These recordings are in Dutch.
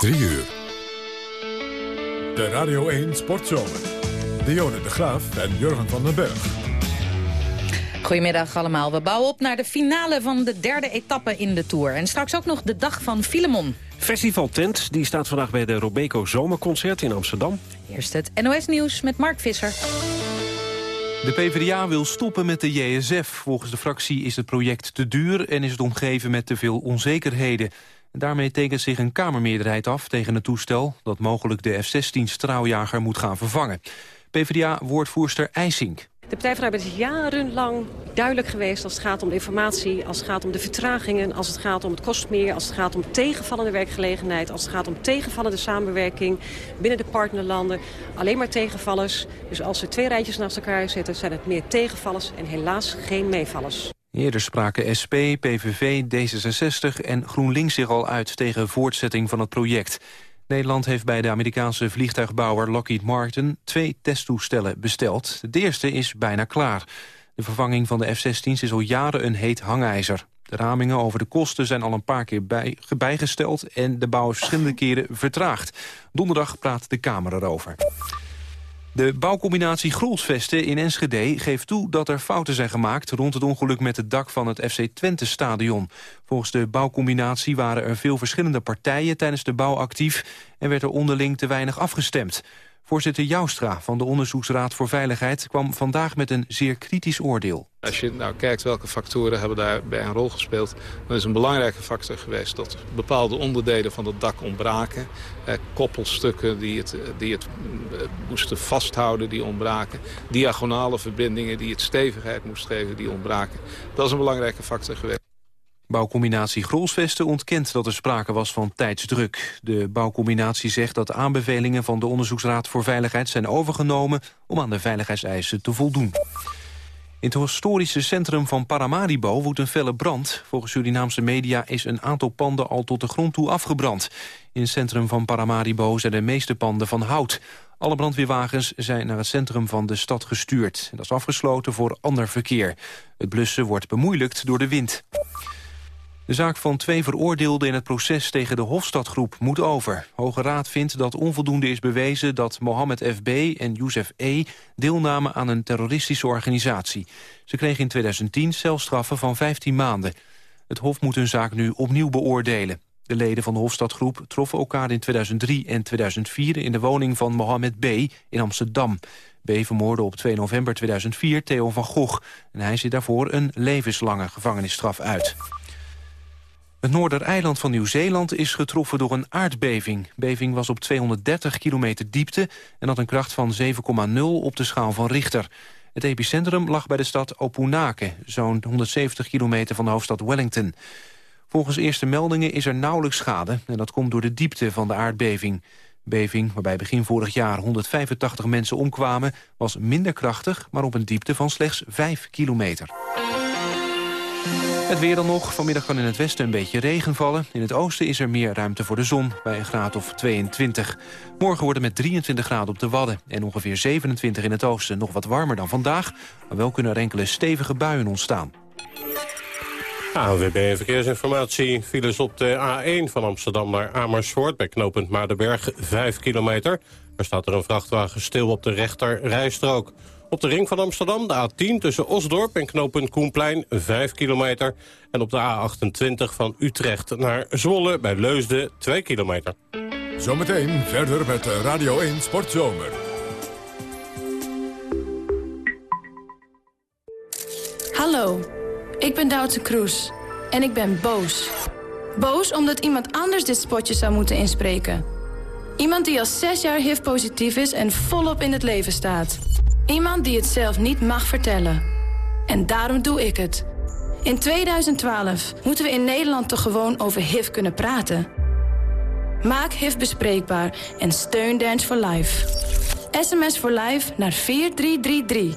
3 uur. De Radio 1 Sportzomer. Dionne de Graaf en Jurgen van den Berg. Goedemiddag allemaal. We bouwen op naar de finale van de derde etappe in de Tour. En straks ook nog de dag van Filemon. Festival Tent die staat vandaag bij de Robeco Zomerconcert in Amsterdam. Eerst het NOS Nieuws met Mark Visser. De PvdA wil stoppen met de JSF. Volgens de fractie is het project te duur en is het omgeven met te veel onzekerheden. Daarmee tekent zich een Kamermeerderheid af tegen het toestel... dat mogelijk de F-16 straaljager moet gaan vervangen. PvdA-woordvoerster IJsink. De Partij van de Arbeid is jarenlang duidelijk geweest als het gaat om de informatie, als het gaat om de vertragingen, als het gaat om het kostmeer, als het gaat om tegenvallende werkgelegenheid, als het gaat om tegenvallende samenwerking binnen de partnerlanden. Alleen maar tegenvallers. Dus als we twee rijtjes naast elkaar zetten, zijn het meer tegenvallers en helaas geen meevallers. Eerder spraken SP, PVV, D66 en GroenLinks zich al uit tegen voortzetting van het project. Nederland heeft bij de Amerikaanse vliegtuigbouwer Lockheed Martin twee testtoestellen besteld. De eerste is bijna klaar. De vervanging van de F-16's is al jaren een heet hangijzer. De ramingen over de kosten zijn al een paar keer bij, bijgesteld... en de bouw is verschillende keren vertraagd. Donderdag praat de Kamer erover. De bouwcombinatie Grolsvesten in Enschede geeft toe dat er fouten zijn gemaakt rond het ongeluk met het dak van het FC Twente stadion. Volgens de bouwcombinatie waren er veel verschillende partijen tijdens de bouw actief en werd er onderling te weinig afgestemd. Voorzitter Joustra van de Onderzoeksraad voor Veiligheid kwam vandaag met een zeer kritisch oordeel. Als je nou kijkt welke factoren hebben daarbij een rol gespeeld... dan is een belangrijke factor geweest dat bepaalde onderdelen van het dak ontbraken. Eh, koppelstukken die het, die het eh, moesten vasthouden, die ontbraken. Diagonale verbindingen die het stevigheid moest geven, die ontbraken. Dat is een belangrijke factor geweest. Bouwcombinatie Grolsvesten ontkent dat er sprake was van tijdsdruk. De bouwcombinatie zegt dat aanbevelingen van de Onderzoeksraad voor Veiligheid zijn overgenomen om aan de veiligheidseisen te voldoen. In het historische centrum van Paramaribo woedt een felle brand. Volgens Surinaamse media is een aantal panden al tot de grond toe afgebrand. In het centrum van Paramaribo zijn de meeste panden van hout. Alle brandweerwagens zijn naar het centrum van de stad gestuurd. Dat is afgesloten voor ander verkeer. Het blussen wordt bemoeilijkt door de wind. De zaak van twee veroordeelden in het proces tegen de Hofstadgroep moet over. Hoge Raad vindt dat onvoldoende is bewezen dat Mohammed F.B. en Youssef E. deelnamen aan een terroristische organisatie. Ze kregen in 2010 celstraffen van 15 maanden. Het Hof moet hun zaak nu opnieuw beoordelen. De leden van de Hofstadgroep troffen elkaar in 2003 en 2004 in de woning van Mohammed B. in Amsterdam. B. vermoorde op 2 november 2004 Theo van Gogh. En hij zit daarvoor een levenslange gevangenisstraf uit. Het noordereiland van Nieuw-Zeeland is getroffen door een aardbeving. Beving was op 230 kilometer diepte en had een kracht van 7,0 op de schaal van Richter. Het epicentrum lag bij de stad Opunake, zo'n 170 kilometer van de hoofdstad Wellington. Volgens eerste meldingen is er nauwelijks schade en dat komt door de diepte van de aardbeving. beving, waarbij begin vorig jaar 185 mensen omkwamen, was minder krachtig, maar op een diepte van slechts 5 kilometer. Het weer dan nog. Vanmiddag kan in het westen een beetje regen vallen. In het oosten is er meer ruimte voor de zon, bij een graad of 22. Morgen wordt het met 23 graden op de Wadden... en ongeveer 27 in het oosten. Nog wat warmer dan vandaag, maar wel kunnen er enkele stevige buien ontstaan. ANWB Verkeersinformatie. Files op de A1 van Amsterdam naar Amersfoort... bij knooppunt Maardenberg, 5 kilometer. Er staat er een vrachtwagen stil op de rechter rijstrook. Op de ring van Amsterdam de A10 tussen Osdorp en knooppunt Koenplein 5 kilometer. En op de A28 van Utrecht naar Zwolle bij Leusden 2 kilometer. Zometeen verder met Radio 1 Sportzomer. Hallo, ik ben Doutzen Kroes en ik ben boos. Boos omdat iemand anders dit spotje zou moeten inspreken. Iemand die al zes jaar HIV-positief is en volop in het leven staat. Iemand die het zelf niet mag vertellen. En daarom doe ik het. In 2012 moeten we in Nederland toch gewoon over HIV kunnen praten. Maak HIV bespreekbaar en steun Dance for Life. SMS for Life naar 4333.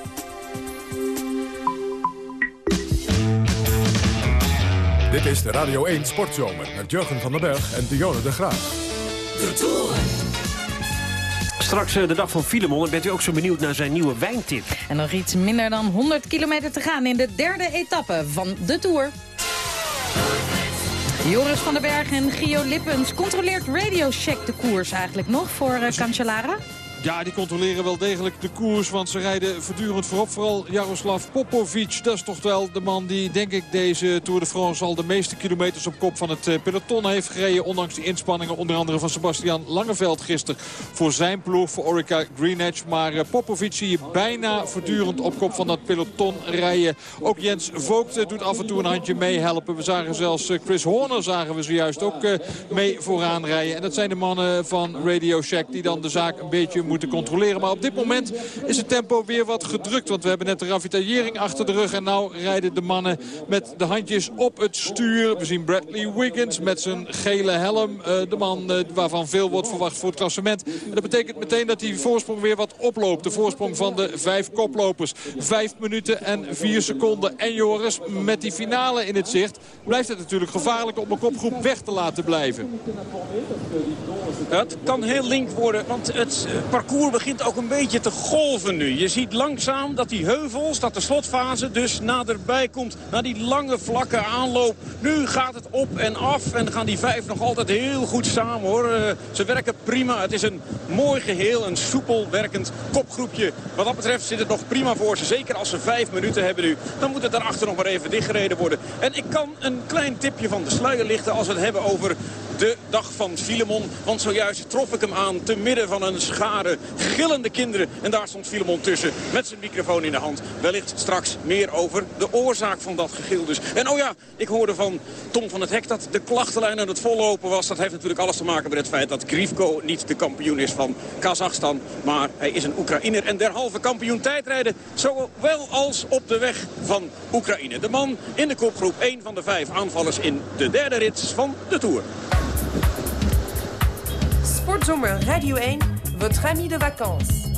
Dit is de Radio 1 Sportzomer met Jurgen van den Berg en Dionne de Graaf. De Tour. Straks eh, de dag van Filemon. En bent u ook zo benieuwd naar zijn nieuwe wijntip? En nog iets minder dan 100 kilometer te gaan in de derde etappe van de Tour. Joris van den Berg en Gio Lippens. Controleert Radio Check de koers eigenlijk nog voor uh, Cancellara? Ja, die controleren wel degelijk de koers, want ze rijden voortdurend voorop. Vooral Jaroslav Popovic, dat is toch wel de man die, denk ik, deze Tour de France al de meeste kilometers op kop van het eh, peloton heeft gereden. Ondanks die inspanningen, onder andere van Sebastian Langeveld gisteren voor zijn ploeg, voor Orica Greenedge. Maar eh, Popovic zie je bijna voortdurend op kop van dat peloton rijden. Ook Jens Voogd eh, doet af en toe een handje meehelpen. We zagen zelfs Chris Horner zagen we zojuist ook mee vooraan rijden. En dat zijn de mannen van Radio Shack die dan de zaak een beetje moeten controleren. Maar op dit moment is het tempo weer wat gedrukt. Want we hebben net de ravitaillering achter de rug. En nu rijden de mannen met de handjes op het stuur. We zien Bradley Wiggins met zijn gele helm. Eh, de man eh, waarvan veel wordt verwacht voor het klassement. En dat betekent meteen dat die voorsprong weer wat oploopt. De voorsprong van de vijf koplopers. Vijf minuten en vier seconden. En Joris, met die finale in het zicht... blijft het natuurlijk gevaarlijk om een kopgroep weg te laten blijven. Het kan heel link worden, want het parcours begint ook een beetje te golven nu. Je ziet langzaam dat die heuvels, dat de slotfase dus naderbij komt. Na die lange vlakke aanloop. Nu gaat het op en af en gaan die vijf nog altijd heel goed samen hoor. Uh, ze werken prima. Het is een mooi geheel, een soepel werkend kopgroepje. Wat dat betreft zit het nog prima voor ze. Zeker als ze vijf minuten hebben nu. Dan moet het daarachter nog maar even dichtgereden worden. En ik kan een klein tipje van de sluier lichten als we het hebben over de dag van Filemon. Want zojuist trof ik hem aan te midden van een gillende kinderen. En daar stond Filemon tussen met zijn microfoon in de hand. Wellicht straks meer over de oorzaak van dat gegil dus. En oh ja, ik hoorde van Tom van het Hek dat de klachtenlijn aan het vollopen was. Dat heeft natuurlijk alles te maken met het feit dat Grifko niet de kampioen is van Kazachstan. Maar hij is een Oekraïner en derhalve kampioen tijdrijden. Zowel als op de weg van Oekraïne. De man in de kopgroep, één van de vijf aanvallers in de derde rit van de Tour. Sportzomer Radio 1, votre ami de vacances.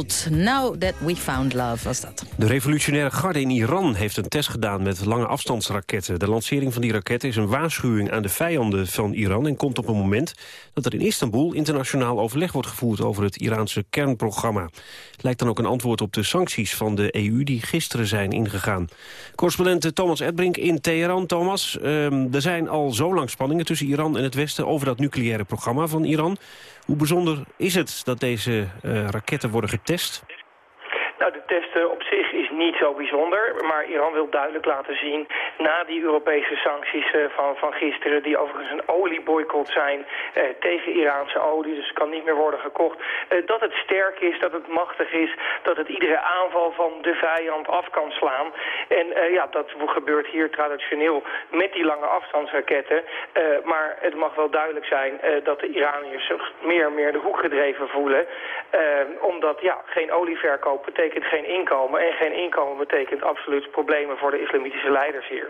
World, Now That We Found Love was dat. De revolutionaire garde in Iran heeft een test gedaan met lange afstandsraketten. De lancering van die raketten is een waarschuwing aan de vijanden van Iran... en komt op een moment dat er in Istanbul internationaal overleg wordt gevoerd... over het Iraanse kernprogramma. Het lijkt dan ook een antwoord op de sancties van de EU die gisteren zijn ingegaan. Correspondent Thomas Edbrink in Teheran. Thomas, ehm, er zijn al zo lang spanningen tussen Iran en het Westen... over dat nucleaire programma van Iran... Hoe bijzonder is het dat deze uh, raketten worden getest? Nou, de testen op zich niet zo bijzonder. Maar Iran wil duidelijk laten zien, na die Europese sancties uh, van, van gisteren... die overigens een olieboycott zijn uh, tegen Iraanse olie, dus kan niet meer worden gekocht... Uh, dat het sterk is, dat het machtig is, dat het iedere aanval van de vijand af kan slaan. En ja, dat gebeurt hier traditioneel met die lange afstandsraketten. maar het mag wel duidelijk zijn dat de Iraniërs zich meer en meer de hoek gedreven voelen. omdat ja, geen olieverkoop betekent geen inkomen en geen inkomen betekent absoluut problemen voor de islamitische leiders hier.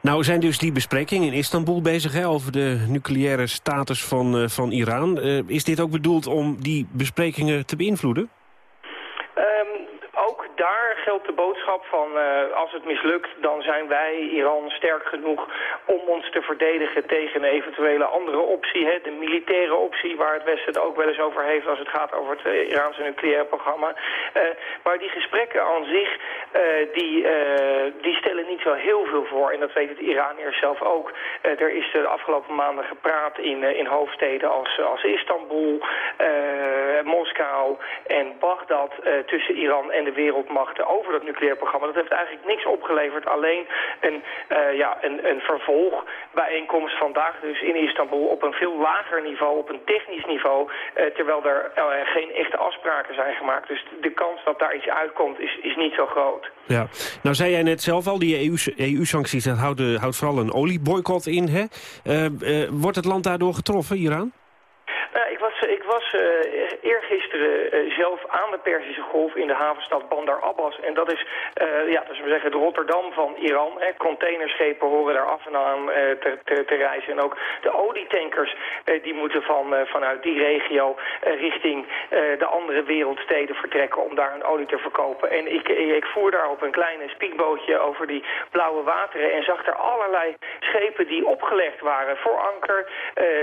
Nou zijn dus die besprekingen in Istanbul bezig hè, over de nucleaire status van, uh, van Iran. Uh, is dit ook bedoeld om die besprekingen te beïnvloeden? Um, ook daar geldt de boodschap van uh, als het mislukt, dan zijn wij, Iran, sterk genoeg om ons te verdedigen tegen een eventuele andere optie. Hè, de militaire optie waar het Westen het ook wel eens over heeft als het gaat over het uh, Iraanse nucleaire programma. Uh, maar die gesprekken aan zich, die, die stellen niet zo heel veel voor. En dat weet het Iraniërs zelf ook. er is de afgelopen maanden gepraat in, in hoofdsteden als, als Istanbul, Moskou en Bagdad tussen Iran en de wereldmachten over dat nucleair programma. Dat heeft eigenlijk niks opgeleverd. Alleen een, uh, ja, een, een vervolgbijeenkomst vandaag dus in Istanbul op een veel lager niveau, op een technisch niveau. Uh, terwijl er uh, geen echte afspraken zijn gemaakt. Dus de kans dat daar iets uitkomt is, is niet zo groot. Ja, nou zei jij net zelf al, die EU-sancties, EU dat houdt, houdt vooral een olieboycott in. Hè? wordt het land daardoor getroffen, Iran? Ik was, ik was uh, uh, zelf aan de Perzische Golf in de havenstad Bandar Abbas. En dat is, ja, dus we zeggen het Rotterdam van Iran. Containerschepen horen daar af en aan te, te, te, reizen. En ook de olietankers die moeten van, vanuit die regio richting de andere wereldsteden vertrekken om daar hun olie te verkopen. En ik, ik voer daar op een kleine spiekbootje over die blauwe wateren en zag er allerlei schepen die opgelegd waren voor anker.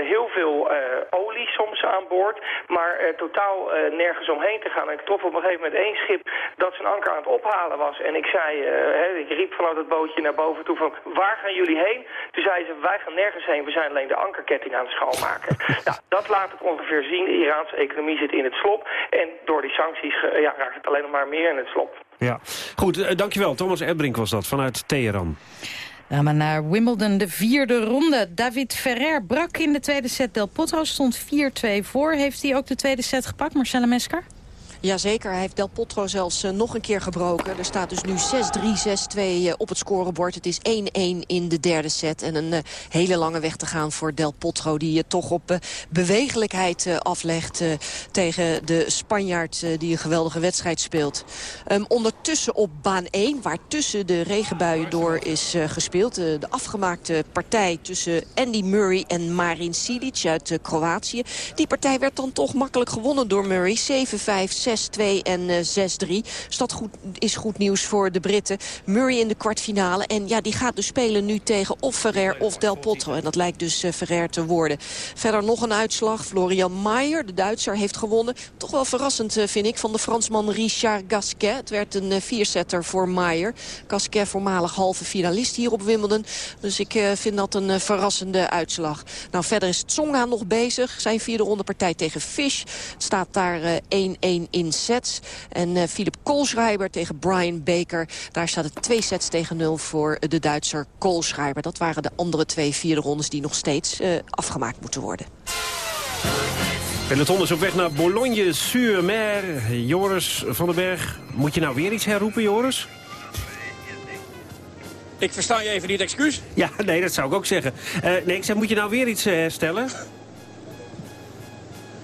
heel veel olie soms aan boord, maar totaal nergens omheen te gaan. En ik trof op een gegeven moment één schip dat zijn anker aan het ophalen was. En ik zei, hè, ik riep vanuit het bootje naar boven toe van, waar gaan jullie heen? Toen zei ze, wij gaan nergens heen, we zijn alleen de ankerketting aan het schoonmaken. nou, dat laat het ongeveer zien. De Iraanse economie zit in het slop. En door die sancties ja, raakt het alleen nog maar meer in het slop. Ja, goed, dankjewel. Thomas Edbrink was dat, vanuit Teheran. Dan maar naar Wimbledon, de vierde ronde. David Ferrer brak in de tweede set. Del Potro stond 4-2 voor. Heeft hij ook de tweede set gepakt, Marcella Mesker? Jazeker, hij heeft Del Potro zelfs uh, nog een keer gebroken. Er staat dus nu 6-3, 6-2 uh, op het scorebord. Het is 1-1 in de derde set. En een uh, hele lange weg te gaan voor Del Potro... die je toch op bewegelijkheid aflegt tegen de Spanjaard... die een geweldige wedstrijd speelt. Um, ondertussen op baan 1, waar tussen de regenbuien door is gespeeld... de afgemaakte partij tussen Andy Murray en Marin Cilic uit Kroatië. Die partij werd dan toch makkelijk gewonnen door Murray. 7-5, 6-2 en uh, 6-3. Dus dat goed, is goed nieuws voor de Britten. Murray in de kwartfinale. En ja, die gaat dus spelen nu tegen of Ferrer of Del Potro. En dat lijkt dus uh, Ferrer te worden. Verder nog een uitslag. Florian Maier, de Duitser, heeft gewonnen. Toch wel verrassend, uh, vind ik, van de Fransman Richard Gasquet. Het werd een viersetter voor Maier. Gasquet, voormalig halve finalist hier op Wimbledon. Dus ik vind dat een verrassende uitslag. Nou, verder is Tsonga nog bezig. Zijn vierde ronde partij tegen Fish. Het staat daar 1-1 in in sets. En uh, Philip Koolschreiber tegen Brian Baker. Daar staat het twee sets tegen nul voor de Duitser Koolschreiber. Dat waren de andere twee vierde rondes die nog steeds uh, afgemaakt moeten worden. Peloton is op weg naar Boulogne-sur-Mer. Joris van den Berg, moet je nou weer iets herroepen, Joris? Ik versta je even niet, excuus? Ja, nee, dat zou ik ook zeggen. Uh, nee, ik zeg, moet je nou weer iets herstellen?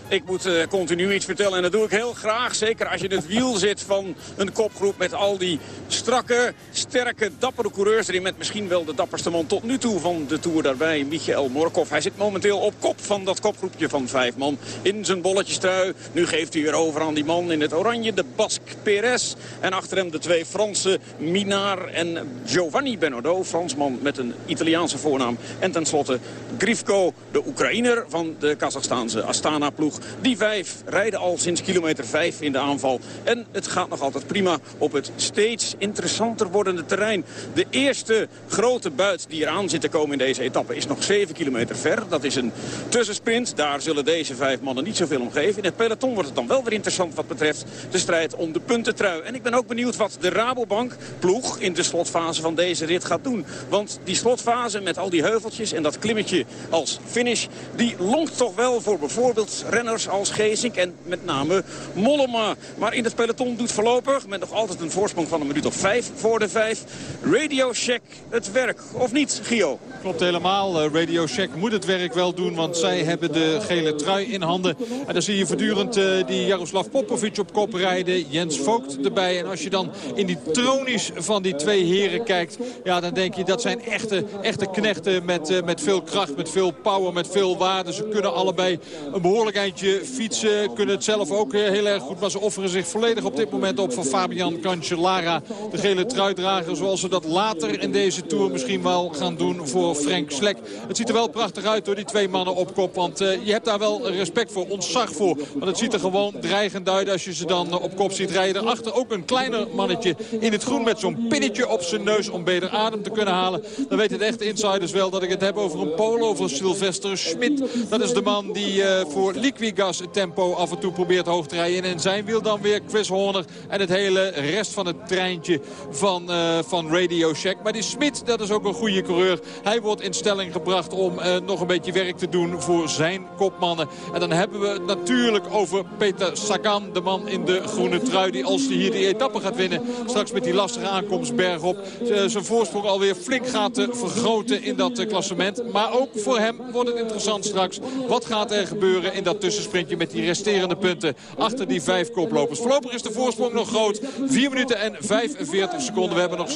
Ik moet uh, continu iets vertellen en dat doe ik heel graag. Zeker als je in het wiel zit van een kopgroep met al die strakke, sterke, dappere coureurs erin. Met misschien wel de dapperste man tot nu toe van de Tour daarbij, Michael Morkov. Hij zit momenteel op kop van dat kopgroepje van vijf man in zijn bolletjestrui. Nu geeft hij weer over aan die man in het oranje, de Basque Perez. En achter hem de twee Fransen, Minar en Giovanni Benardo. Fransman met een Italiaanse voornaam. En tenslotte Grifko, de Oekraïner van de Kazachstaanse Astana-ploeg. Die vijf rijden al sinds kilometer vijf in de aanval. En het gaat nog altijd prima op het steeds interessanter wordende terrein. De eerste grote buit die eraan zit te komen in deze etappe is nog 7 kilometer ver. Dat is een tussensprint. Daar zullen deze vijf mannen niet zoveel om geven. In het peloton wordt het dan wel weer interessant wat betreft de strijd om de puntentrui. En ik ben ook benieuwd wat de Rabobank ploeg in de slotfase van deze rit gaat doen. Want die slotfase met al die heuveltjes en dat klimmetje als finish... die longt toch wel voor bijvoorbeeld renners als Geesink en met name Mollema. Maar in het peloton doet voorlopig, met nog altijd een voorsprong van een minuut of vijf voor de vijf... Radio Shack het werk, of niet, Gio? Klopt helemaal. Eh, Radio Shack moet het werk wel doen, want zij hebben de gele trui in handen. En dan zie je voortdurend uh, die Jaroslav Popovic op kop rijden. Jens Vogt erbij. En als je dan in die tronies van die twee heren kijkt... ja, dan denk je dat zijn echte, echte knechten met, uh, met veel kracht, met veel power, met veel waarde. Ze kunnen allebei een behoorlijk eindje fietsen. Kunnen het zelf ook heel erg goed. Maar ze offeren zich volledig op dit moment op van Fabian Cancellara. De gele truidrager zoals ze dat later in deze Tour misschien wel gaan doen voor Frank Slek. Het ziet er wel prachtig uit door die twee mannen op kop. Want uh, je hebt daar wel respect voor, ontzag voor. Want het ziet er gewoon dreigend uit als je ze dan op kop ziet rijden. Achter ook een kleiner mannetje in het groen met zo'n pinnetje op zijn neus om beter adem te kunnen halen. Dan weten de echte insiders wel dat ik het heb over een polo van Sylvester Schmidt. Dat is de man die uh, voor Liquigas het tempo af en toe probeert hoog te rijden. En zijn wiel dan weer Chris Horner en het hele rest van het treintje van, van Radio Shack. Maar die Schmidt, dat is ook een goede coureur. Hij wordt in stelling gebracht om uh, nog een beetje werk te doen voor zijn kopmannen. En dan hebben we het natuurlijk over Peter Sagan, de man in de groene trui... die als hij hier die etappe gaat winnen, straks met die lastige aankomst bergop... Uh, zijn voorsprong alweer flink gaat vergroten in dat klassement. Maar ook voor hem wordt het interessant straks. Wat gaat er gebeuren in dat tussensprintje met die resterende punten... achter die vijf koplopers. Voorlopig is de voorsprong nog groot. 4 minuten en 45 seconden. We hebben nog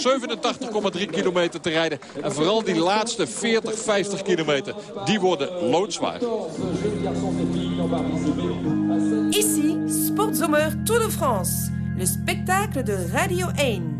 87,3 kilometer te rijden. En vooral die laatste 40, 50 kilometer, die worden loodzwaar. Ici, Sportzomer Tour de France, le spectacle de Radio 1.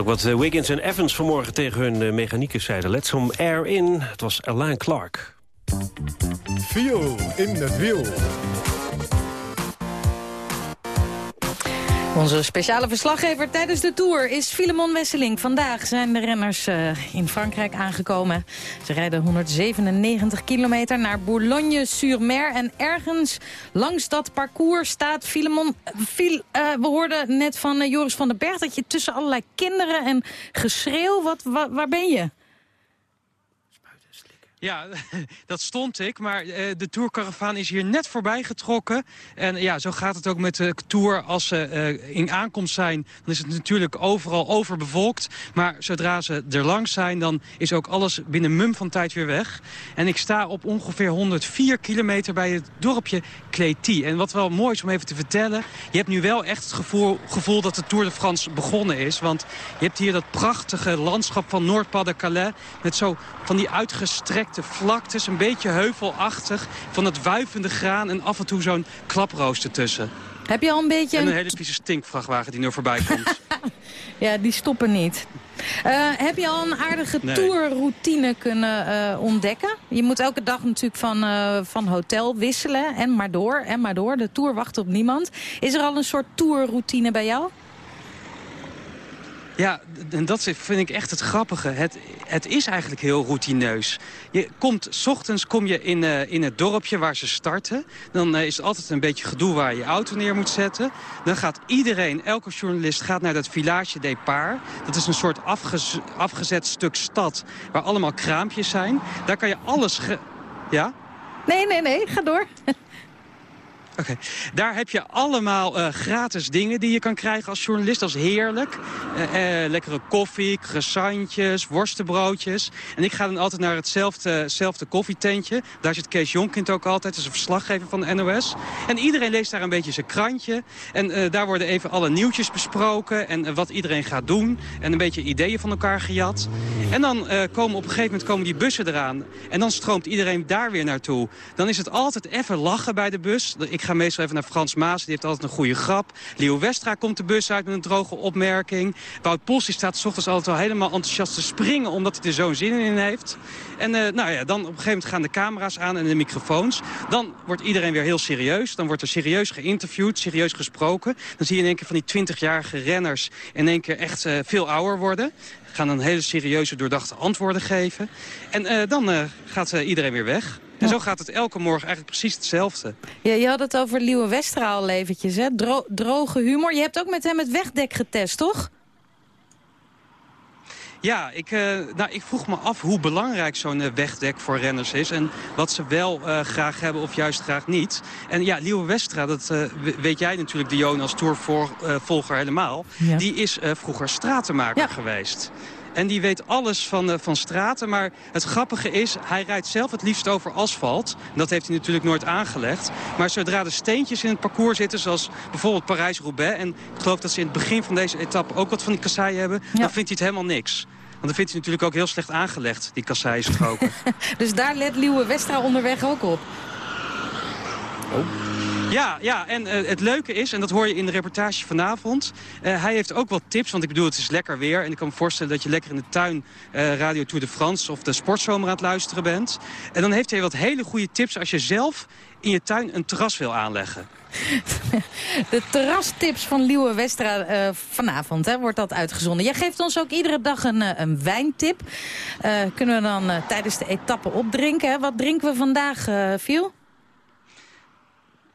ook wat eh, Wiggins en Evans vanmorgen tegen hun uh, mechaniekers zeiden. Let some air in. Het was Alain Clark. Viel in het wiel. Onze speciale verslaggever tijdens de Tour is Filemon Wesseling. Vandaag zijn de renners eh, in Frankrijk aangekomen. Ze rijden 197 kilometer naar Boulogne-sur-Mer. En ergens langs dat parcours staat Filemon... Fil, eh, we hoorden net van eh, Joris van den Berg dat je tussen allerlei kinderen en geschreeuw... Wat, wa- waar ben je? Ja, dat stond ik, maar eh, de tourcaravaan is hier net voorbij getrokken. En ja, zo gaat het ook met de tour. Als ze eh, in aankomst zijn, dan is het natuurlijk overal overbevolkt. Maar zodra ze er langs zijn, dan is ook alles binnen mum van tijd weer weg. En ik sta op ongeveer 104 kilometer bij het dorpje Cléty. En wat wel mooi is om even te vertellen... je hebt nu wel echt het gevoel, dat de Tour de France begonnen is. Want je hebt hier dat prachtige landschap van Noord-Pas-de-Calais... met zo van die uitgestrekte vlaktes, een beetje heuvelachtig... van het wuivende graan en af en toe zo'n klaproos ertussen. Heb je al een beetje... En een- een hele vieze stinkvrachtwagen die nu voorbij komt. Ja, die stoppen niet. Eh, heb je al een aardige Nee. tourroutine kunnen eh, ontdekken? Je moet elke dag natuurlijk van, eh, van hotel wisselen en maar door en maar door. De tour wacht op niemand. Is er al een soort tourroutine bij jou? Ja, en dat vind ik echt het grappige. Het, het is eigenlijk heel routineus. Je komt, 's ochtends kom je in, eh, in het dorpje waar ze starten. Dan eh, is altijd een beetje gedoe waar je je auto neer moet zetten. Dan gaat iedereen, elke journalist gaat naar dat Village Départ. Dat is een soort afgez- afgezet stuk stad waar allemaal kraampjes zijn. Daar kan je alles... ja? Nee, nee, nee, ga door. Daar heb je allemaal eh, gratis dingen die je kan krijgen als journalist. Dat is heerlijk. Eh, eh, lekkere koffie, croissantjes, worstenbroodjes. En ik ga dan altijd naar hetzelfde, koffietentje. Daar zit Kees Jonkind ook altijd, dat is een verslaggever van de NOS. En iedereen leest daar een beetje zijn krantje. En daar worden even alle nieuwtjes besproken en wat iedereen gaat doen. En een beetje ideeën van elkaar gejat. En dan komen op een gegeven moment komen die bussen eraan. En dan stroomt iedereen daar weer naartoe. Dan is het altijd even lachen bij de bus. Ik ga meestal even naar Frans Maas, die heeft altijd een goede grap. Leo Westra komt de bus uit met een droge opmerking. Wout Pols staat 's ochtends altijd al helemaal enthousiast te springen... omdat hij er zo'n zin in heeft. En eh, nou ja, dan op een gegeven moment gaan de camera's aan en de microfoons. Dan wordt iedereen weer heel serieus. Dan wordt er serieus geïnterviewd, serieus gesproken. Dan zie je in één keer van die 20-jarige renners... in één keer echt eh, veel ouder worden gaan dan hele serieuze, doordachte antwoorden geven. En eh, dan gaat iedereen weer weg. En zo gaat het elke morgen eigenlijk precies hetzelfde. Ja, je had het over Liewe Westra al eventjes, hè? Dro- droge humor. Je hebt ook met hem het wegdek getest, toch? Ja, ik, eh, nou, ik vroeg me af hoe belangrijk zo'n eh, wegdek voor renners is. En wat ze wel eh, graag hebben of juist graag niet. En ja, Liewe Westra, dat we- weet jij natuurlijk, Dion, als tourvolger helemaal. Ja. Die is vroeger stratenmaker geweest. En die weet alles van, eh, van straten. Maar het grappige is, hij rijdt zelf het liefst over asfalt. Dat heeft hij natuurlijk nooit aangelegd. Maar zodra er steentjes in het parcours zitten, zoals bijvoorbeeld Parijs-Roubaix... en ik geloof dat ze in het begin van deze etappe ook wat van die kasseien hebben... dan vindt hij het helemaal niks. Want dan vindt hij natuurlijk ook heel slecht aangelegd, die kasseienstroken. Dus daar let Liewe Westra onderweg ook op. Oh. Ja, ja en uh, het leuke is, en dat hoor je in de reportage vanavond... Uh, hij heeft ook wat tips, want ik bedoel, het is lekker weer... en ik kan me voorstellen dat je lekker in de tuin uh, Radio Tour de France... of de Sportzomer aan het luisteren bent. En dan heeft hij wat hele goede tips als je zelf in je tuin een terras wil aanleggen. De terrastips van Liewe Westra vanavond hè, wordt dat uitgezonden. Jij geeft ons ook iedere dag een, een wijntip. Kunnen we dan tijdens de etappe opdrinken. Hè? Wat drinken we vandaag, Viel?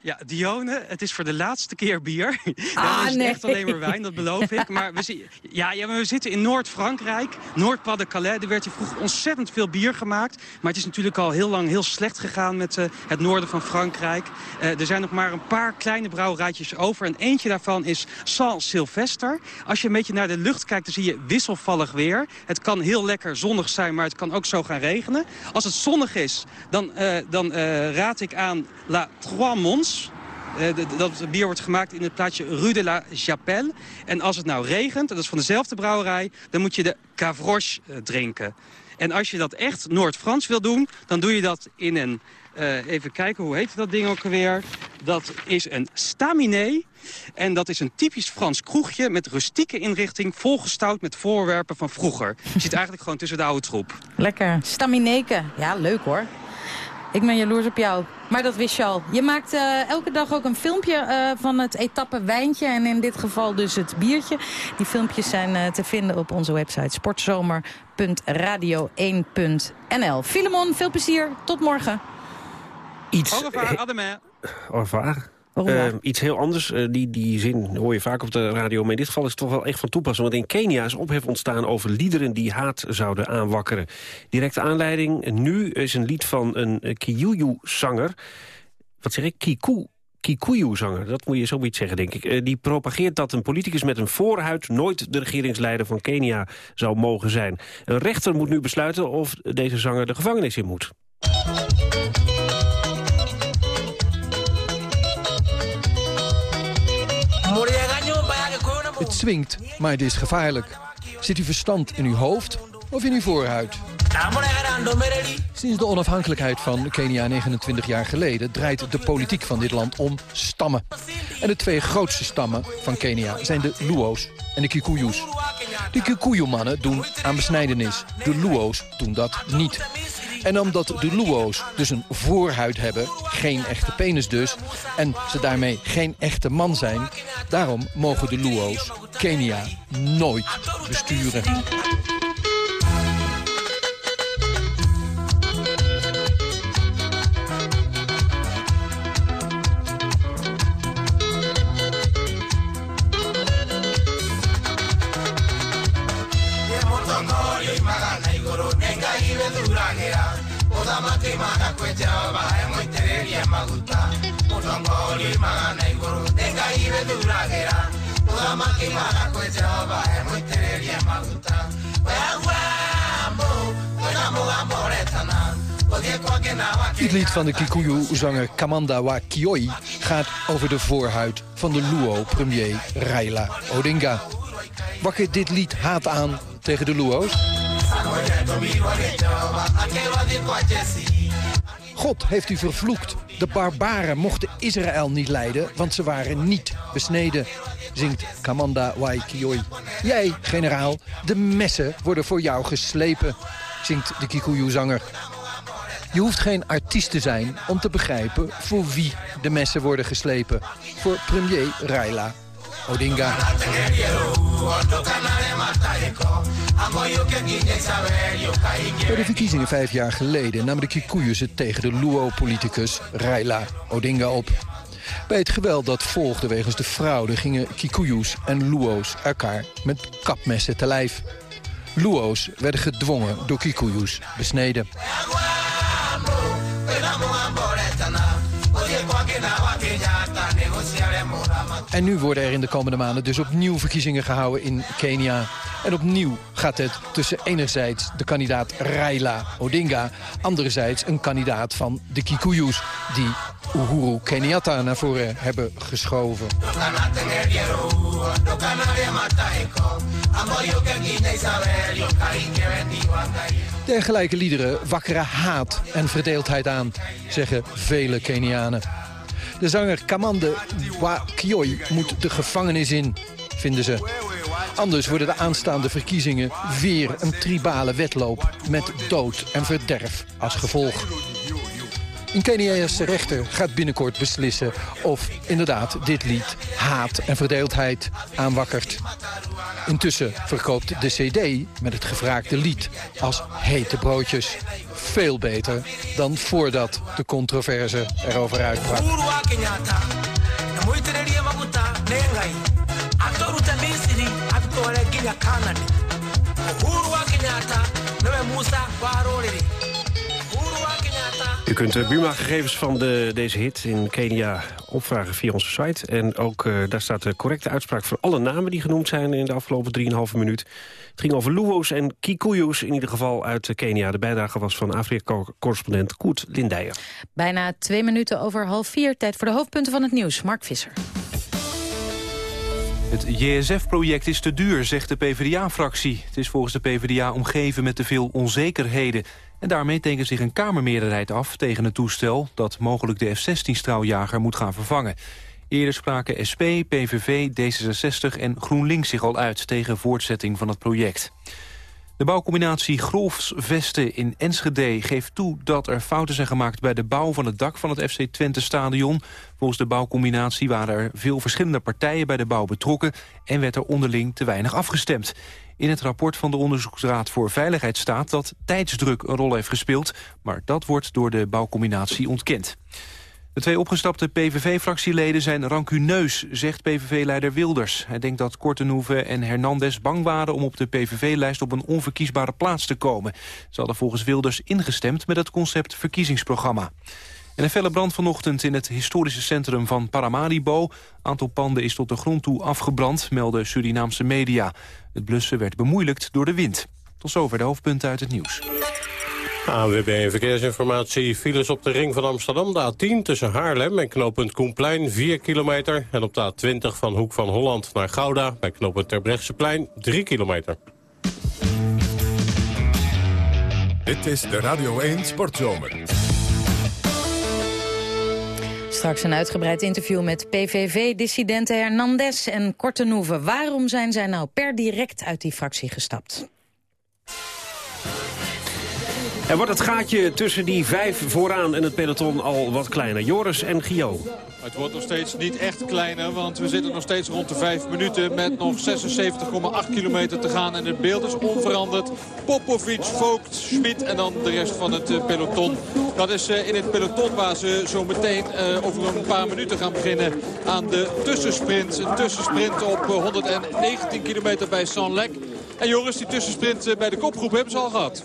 Ja, Dione, het is voor de laatste keer bier. Ah, Dan is nee. echt alleen maar wijn, dat beloof ik. Maar we, ja, ja, maar we zitten in Noord-Frankrijk, Noord-Pas-de-Calais. Er werd hier vroeger ontzettend veel bier gemaakt. Maar het is natuurlijk al heel lang heel slecht gegaan met uh, het noorden van Frankrijk. Uh, er zijn nog maar een paar kleine brouwerijtjes over. En eentje daarvan is Saint-Sylvester. Als je een beetje naar de lucht kijkt, dan zie je wisselvallig weer. Het kan heel lekker zonnig zijn, maar het kan ook zo gaan regenen. Als het zonnig is, dan, uh, dan raad ik aan La Trois Monts. Uh, dat bier wordt gemaakt in het plaatsje Rue de la Chapelle. En als het nou regent, dat is van dezelfde brouwerij... dan moet je de Cavroche uh, drinken. En als je dat echt Noord-Frans wil doen, dan doe je dat in een... Uh, even kijken, hoe heet dat ding ook alweer? Dat is een staminé. En dat is een typisch Frans kroegje met rustieke inrichting... volgestouwd met voorwerpen van vroeger. Je zit eigenlijk gewoon tussen de oude troep. Lekker. Stamineke. Ja, leuk hoor. Ik ben jaloers op jou. Maar dat wist je al. Je maakt uh, elke dag ook een filmpje uh, van het etappe wijntje. En in dit geval dus het biertje. Die filmpjes zijn uh, te vinden op onze website sportzomer.radio1.nl. Filemon, veel plezier. Tot morgen. Iets... Au revoir, revoir. Uh, iets heel anders, uh, die, die zin hoor je vaak op de radio... maar in dit geval is het toch wel echt van toepassing... want in Kenia is ophef ontstaan over liederen die haat zouden aanwakkeren. Directe aanleiding nu is een lied van een uh, Kikuyu-zanger. Wat zeg ik? Kiku, Kikuyu-zanger, dat moet je zoiets zeggen, denk ik. Uh, die propageert dat een politicus met een voorhuid... nooit de regeringsleider van Kenia zou mogen zijn. Een rechter moet nu besluiten of deze zanger de gevangenis in moet. Het zwingt, maar het is gevaarlijk. Zit uw verstand in uw hoofd of in uw voorhuid? Sinds de onafhankelijkheid van Kenia 29 jaar geleden... draait de politiek van dit land om stammen. En de twee grootste stammen van Kenia zijn de Luo's en de Kikuyus. De Kikuyu-mannen doen aan besnijdenis. De Luo's doen dat niet. En omdat de Luo's dus een voorhuid hebben, geen echte penis dus... en ze daarmee geen echte man zijn... daarom mogen de Luo's Kenia nooit besturen. Maguta mũtongoria imagana igũrũ nĩ ngai wĩthuragira uthamaki magakwenja bahe moitĩrĩrie maguta weagwambo wĩna mũgambo ũretana Dit lied van de Kikuyu-zanger Kamanda wa Kioi gaat over de voorhuid van de Luo-premier Raila Odinga. Wakkert dit lied haat aan tegen de Luo's? God heeft u vervloekt. De barbaren mochten Israël niet leiden, want ze waren niet besneden, zingt Kamanda Waikioi. Jij, generaal, de messen worden voor jou geslepen, zingt de Kikuyu-zanger. Je hoeft geen artiest te zijn om te begrijpen voor wie de messen worden geslepen. Voor premier Raila Odinga. Bij de verkiezingen vijf jaar geleden namen de Kikuyus het tegen de Luo-politicus Raila Odinga op. Bij het geweld dat volgde wegens de fraude gingen Kikuyus en Luo's elkaar met kapmessen te lijf. Luo's werden gedwongen door Kikuyus besneden. En nu worden er in de komende maanden dus opnieuw verkiezingen gehouden in Kenia. En opnieuw gaat het tussen enerzijds de kandidaat Raila Odinga... anderzijds een kandidaat van de Kikuyus... die Uhuru Kenyatta naar voren hebben geschoven. Dergelijke liederen wakkeren haat en verdeeldheid aan, zeggen vele Kenianen. De zanger Kamande Wakioi moet de gevangenis in, vinden ze. Anders worden de aanstaande verkiezingen weer een tribale wedloop... met dood en verderf als gevolg. Een Keniaanse rechter gaat binnenkort beslissen of inderdaad dit lied haat en verdeeldheid aanwakkert. Intussen verkoopt de cd met het gevraagde lied als hete broodjes. Veel beter dan voordat de controverse erover uitbrak. U kunt de Buma-gegevens van de, deze hit in Kenia opvragen via onze site. En ook uh, daar staat de correcte uitspraak van alle namen die genoemd zijn in de afgelopen 3,5 minuut. Het ging over Luo's en Kikuyus in ieder geval uit Kenia. De bijdrage was van Afrika-correspondent Koet Lindijer. Bijna twee minuten over half vier. Tijd voor de hoofdpunten van het nieuws. Mark Visser. Het JSF-project is te duur, zegt de PvdA-fractie. Het is volgens de PvdA omgeven met te veel onzekerheden. En daarmee tekent zich een Kamermeerderheid af tegen het toestel... dat mogelijk de F-16-straaljager moet gaan vervangen. Eerder spraken SP, PVV, D66 en GroenLinks zich al uit... tegen voortzetting van het project. De bouwcombinatie Grolfsvesten in Enschede geeft toe dat er fouten zijn gemaakt bij de bouw van het dak van het FC Twente stadion. Volgens de bouwcombinatie waren er veel verschillende partijen bij de bouw betrokken en werd er onderling te weinig afgestemd. In het rapport van de Onderzoeksraad voor Veiligheid staat dat tijdsdruk een rol heeft gespeeld, maar dat wordt door de bouwcombinatie ontkend. De twee opgestapte PVV-fractieleden zijn rancuneus, zegt PVV-leider Wilders. Hij denkt dat Kortenhoeven en Hernandez bang waren om op de PVV-lijst op een onverkiesbare plaats te komen. Ze hadden volgens Wilders ingestemd met het concept verkiezingsprogramma. En een felle brand vanochtend in het historische centrum van Paramaribo. Aantal panden is tot de grond toe afgebrand, melden Surinaamse media. Het blussen werd bemoeilijkt door de wind. Tot zover de hoofdpunten uit het nieuws. ANWB Verkeersinformatie. Files op de ring van Amsterdam, de A10 tussen Haarlem en knooppunt Koenplein 4 kilometer. En op de A20 van Hoek van Holland naar Gouda bij knooppunt Terbrechtseplein 3 kilometer. Dit is de Radio 1 Sportzomer. Straks een uitgebreid interview met PVV-dissidenten Hernandez en Kortenhoeven. Waarom zijn zij nou per direct uit die fractie gestapt? En wordt het gaatje tussen die vijf vooraan en het peloton al wat kleiner. Joris en Gio. Het wordt nog steeds niet echt kleiner, want we zitten nog steeds rond de 5 minuten... met nog 76,8 kilometer te gaan en het beeld is onveranderd. Popovic, Vogt, Schmid en dan de rest van het eh, peloton. Dat is eh, in het peloton waar ze zo meteen uh, over een paar minuten gaan beginnen aan de tussensprint. Een tussensprint op 119 kilometer bij Saint-Lec. En Joris, die tussensprint bij de kopgroep hebben ze al gehad.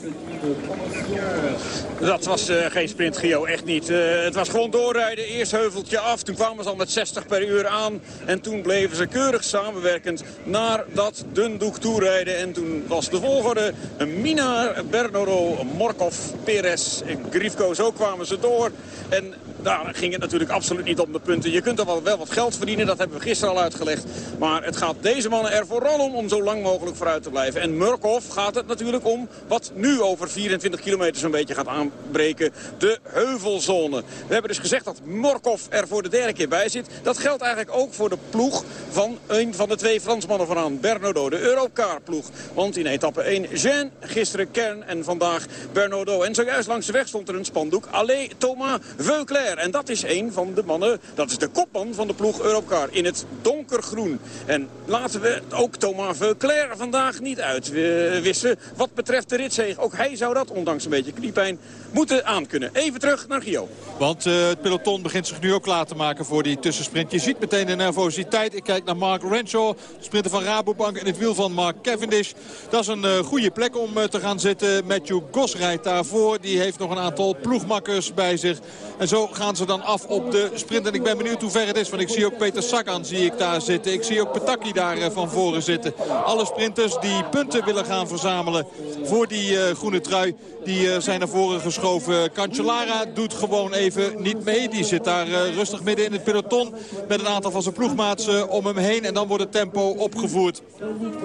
Dat was uh, geen sprint, Gio, echt niet. Uh, het was gewoon doorrijden, eerst heuveltje af. Toen kwamen ze al met 60 per uur aan. En toen bleven ze keurig samenwerkend naar dat dundoek toerijden. En toen was de volgorde Mina, Bernoro, Morkov, Perez en Grifko. Zo kwamen ze door. En daar ging het natuurlijk absoluut niet om de punten. Je kunt er wel, wel wat geld verdienen, dat hebben we gisteren al uitgelegd. Maar het gaat deze mannen er vooral om om zo lang mogelijk vooruit te blijven. En Murkoff gaat het natuurlijk om wat nu over 24 kilometer zo'n beetje gaat aanbreken. De heuvelzone. We hebben dus gezegd dat Morkov er voor de derde keer bij zit. Dat geldt eigenlijk ook voor de ploeg van een van de twee Fransmannen vooraan. Bernardo, de Eurocar-ploeg. Want in etappe 1 Jean, gisteren Kern en vandaag Bernardo. En zojuist langs de weg stond er een spandoek. Allez Thomas Veuclair. En dat is een van de mannen, dat is de kopman van de ploeg Europcar in het donkergroen. En laten we ook Thomas Veuclair vandaag niet uitwissen wat betreft de ritzege. Ook hij zou dat, ondanks een beetje kniepijn, moeten aankunnen. Even terug naar Gio. Want uh, het peloton begint zich nu ook klaar te maken voor die tussensprint. Je ziet meteen de nervositeit. Ik kijk naar Mark Renshaw, sprinter van Rabobank in het wiel van Mark Cavendish. Dat is een uh, goede plek om uh, te gaan zitten. Matthew Gos rijdt daarvoor. Die heeft nog een aantal ploegmakkers bij zich. En zo gaan ze dan af op de sprint. En ik ben benieuwd hoe ver het is. Want ik zie ook Peter Sagan zie ik daar zitten. Ik zie ook Petaki daar van voren zitten. Alle sprinters die punten willen gaan verzamelen voor die groene trui. Die zijn naar voren geschoten geschoven. Cancellara doet gewoon even niet mee. Die zit daar uh, rustig midden in het peloton met een aantal van zijn ploegmaats uh, om hem heen. En dan wordt het tempo opgevoerd.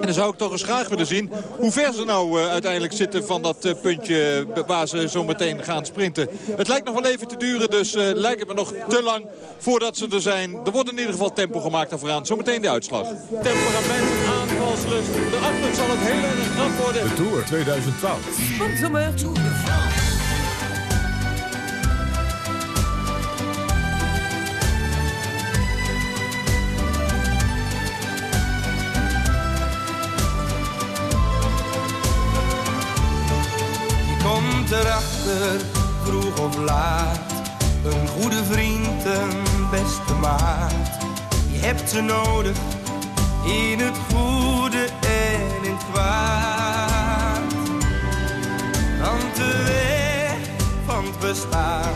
En dan zou ik toch eens graag willen zien hoe ver ze nou uh, uiteindelijk zitten van dat puntje waar ze zo meteen gaan sprinten. Het lijkt nog wel even te duren, dus lijkt het me nog te lang voordat ze er zijn. Er wordt in ieder geval tempo gemaakt daarvooraan. Zometeen de uitslag. Temperament, aanvalslust. Daarachter zal het heel erg knap worden. De Tour 2012. Sportzomer Tour de France. Erachter, vroeg of laat. Een goede vriend, een beste maat. Je hebt ze nodig, in het goede en in het kwaad. Want de weg van het bestaan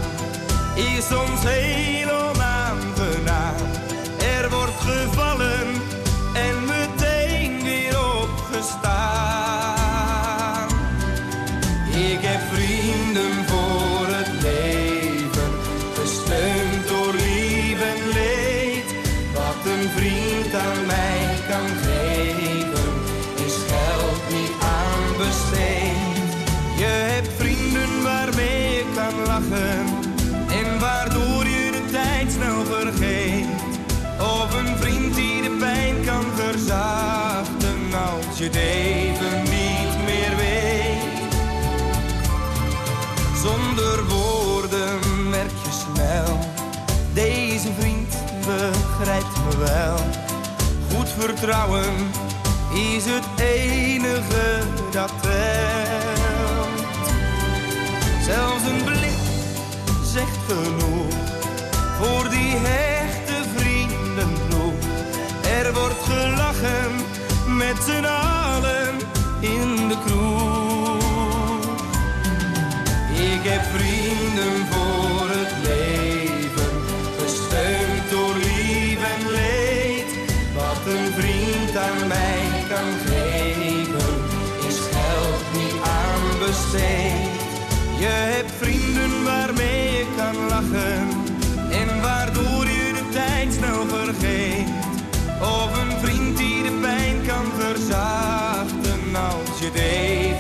is soms heel wel. Goed vertrouwen is het enige dat telt. Zelfs een blik zegt genoeg voor die hechte vriendenploeg. Er wordt gelachen met z'n allen Je hebt vrienden waarmee je kan lachen en waardoor je de tijd snel vergeet. Of een vriend die de pijn kan verzachten als je het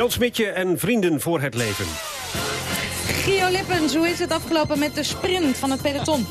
Jan Smitje en Vrienden voor het Leven. Gio Lippens, hoe is het afgelopen met de sprint van het peloton?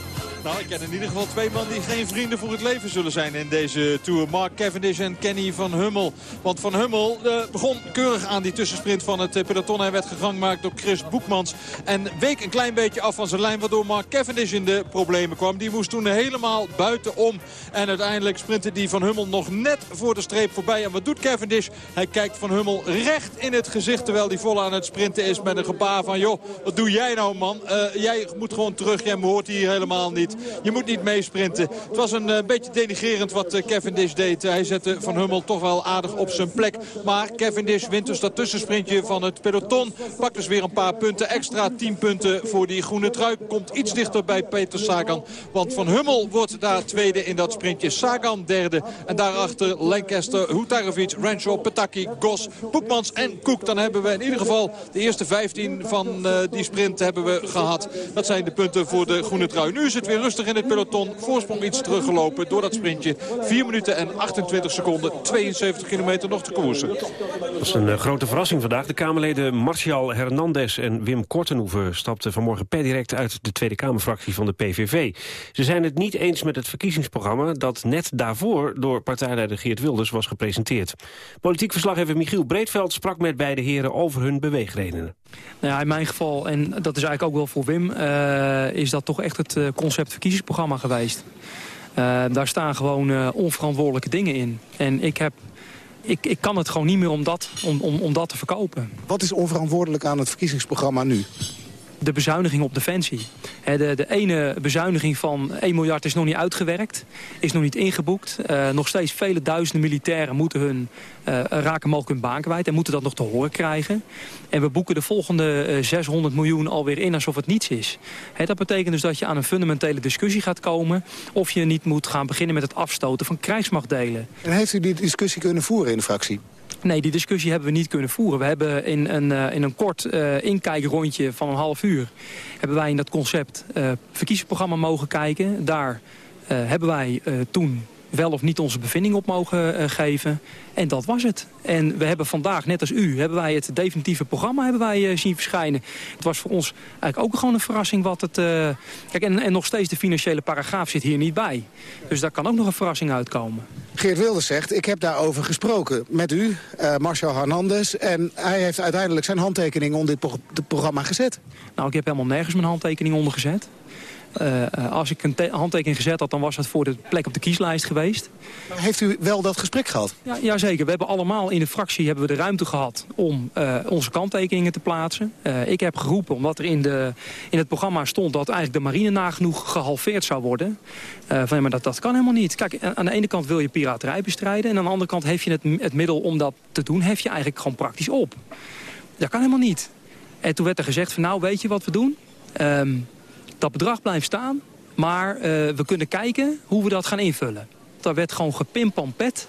Nou, ik ken in ieder geval twee man die geen vrienden voor het leven zullen zijn in deze Tour. Mark Cavendish en Kenny van Hummel. Want Van Hummel eh, begon keurig aan die tussensprint van het eh, peloton. Hij werd gegangmaakt door Chris Boekmans. En week een klein beetje af van zijn lijn, waardoor Mark Cavendish in de problemen kwam. Die moest toen helemaal buitenom. En uiteindelijk sprintte die Van Hummel nog net voor de streep voorbij. En wat doet Cavendish? Hij kijkt Van Hummel recht in het gezicht terwijl hij vol aan het sprinten is. Met een gebaar van, joh, wat doe jij nou man? Eh, jij moet gewoon terug, jij hoort hier helemaal niet. Je moet niet meesprinten. Het was een eh, beetje denigrerend wat eh, Cavendish deed. hij zette Van Hummel toch wel aardig op zijn plek. Maar Cavendish wint dus dat tussensprintje van het peloton. Pakt dus weer een paar punten extra. 10 punten voor die groene trui. Komt iets dichter bij Peter Sagan. Want Van Hummel wordt daar tweede in dat sprintje. Sagan derde. En daarachter Lancaster, Hutarovic, Renshaw, Pataki, Gos, Boekmans en Koek. Dan hebben we in ieder geval de eerste 15 van uh, die sprint hebben we gehad. Dat zijn de punten voor de groene trui. Nu is het weer rustig in het peloton. Voorsprong iets teruggelopen door dat sprintje. 4 minuten en 28 seconden. 72 kilometer nog te koersen. Dat is een uh, grote verrassing vandaag. De Kamerleden Marcial Hernandez en Wim Kortenhoeven stapten vanmorgen per direct uit de Tweede Kamerfractie van de PVV. Ze zijn het niet eens met het verkiezingsprogramma dat net daarvoor door partijleider Geert Wilders was gepresenteerd. Politiek verslaggever Michiel Breedveld sprak met beide heren over hun beweegredenen. Nou in mijn geval, en dat is eigenlijk ook wel voor Wim, uh, is dat toch echt het uh, concept verkiezingsprogramma geweest. Uh, daar staan gewoon onverantwoordelijke dingen in. En ik heb ik, ik, kan het gewoon niet meer om dat, om, om, om dat te verkopen. Wat is onverantwoordelijk aan het verkiezingsprogramma nu? De bezuiniging op defensie. de, de ene bezuiniging van 1 miljard is nog niet uitgewerkt, is nog niet ingeboekt. Uh, nog steeds vele duizenden militairen moeten hun, uh, raken mogelijk hun baan kwijt en moeten dat nog te horen krijgen. En we boeken de volgende uh, 600 miljoen alweer in alsof het niets is. dat betekent dus dat je aan een fundamentele discussie gaat komen of je niet moet gaan beginnen met het afstoten van krijgsmachtdelen. En heeft u die discussie kunnen voeren in de fractie? Nee, die discussie hebben we niet kunnen voeren. We hebben in een, uh, in een kort uh, inkijkrondje van een half uur... hebben wij in dat concept uh, verkiezingsprogramma mogen kijken. Daar hebben wij toen wel of niet onze bevinding op mogen geven. En dat was het. En we hebben vandaag, net als u, hebben wij het definitieve programma hebben wij, zien verschijnen. Het was voor ons eigenlijk ook gewoon een verrassing wat het... Kijk, en, en nog steeds de financiële paragraaf zit hier niet bij. Dus daar kan ook nog een verrassing uitkomen. Geert Wilders zegt, ik heb daarover gesproken met u, uh, Marcel Hernandez... en hij heeft uiteindelijk zijn handtekening onder dit programma gezet. Nou, ik heb helemaal nergens mijn handtekening onder gezet. Uh, als ik een handtekening gezet had, dan was het voor de plek op de kieslijst geweest. Heeft u wel dat gesprek gehad? Ja, jazeker. We hebben allemaal in de fractie hebben we de ruimte gehad om uh, onze kanttekeningen te plaatsen. ik heb geroepen, omdat er in, de, in het programma stond dat eigenlijk de marine nagenoeg gehalveerd zou worden. van, ja, maar dat, dat kan helemaal niet. Kijk, aan de ene kant wil je piraterij bestrijden en aan de andere kant heeft je het, het middel om dat te doen, heb je eigenlijk gewoon praktisch op. Dat kan helemaal niet. En toen werd er gezegd van nou, weet je wat we doen? Um, dat bedrag blijft staan, maar uh, we kunnen kijken hoe we dat gaan invullen. Daar werd gewoon gepimpampet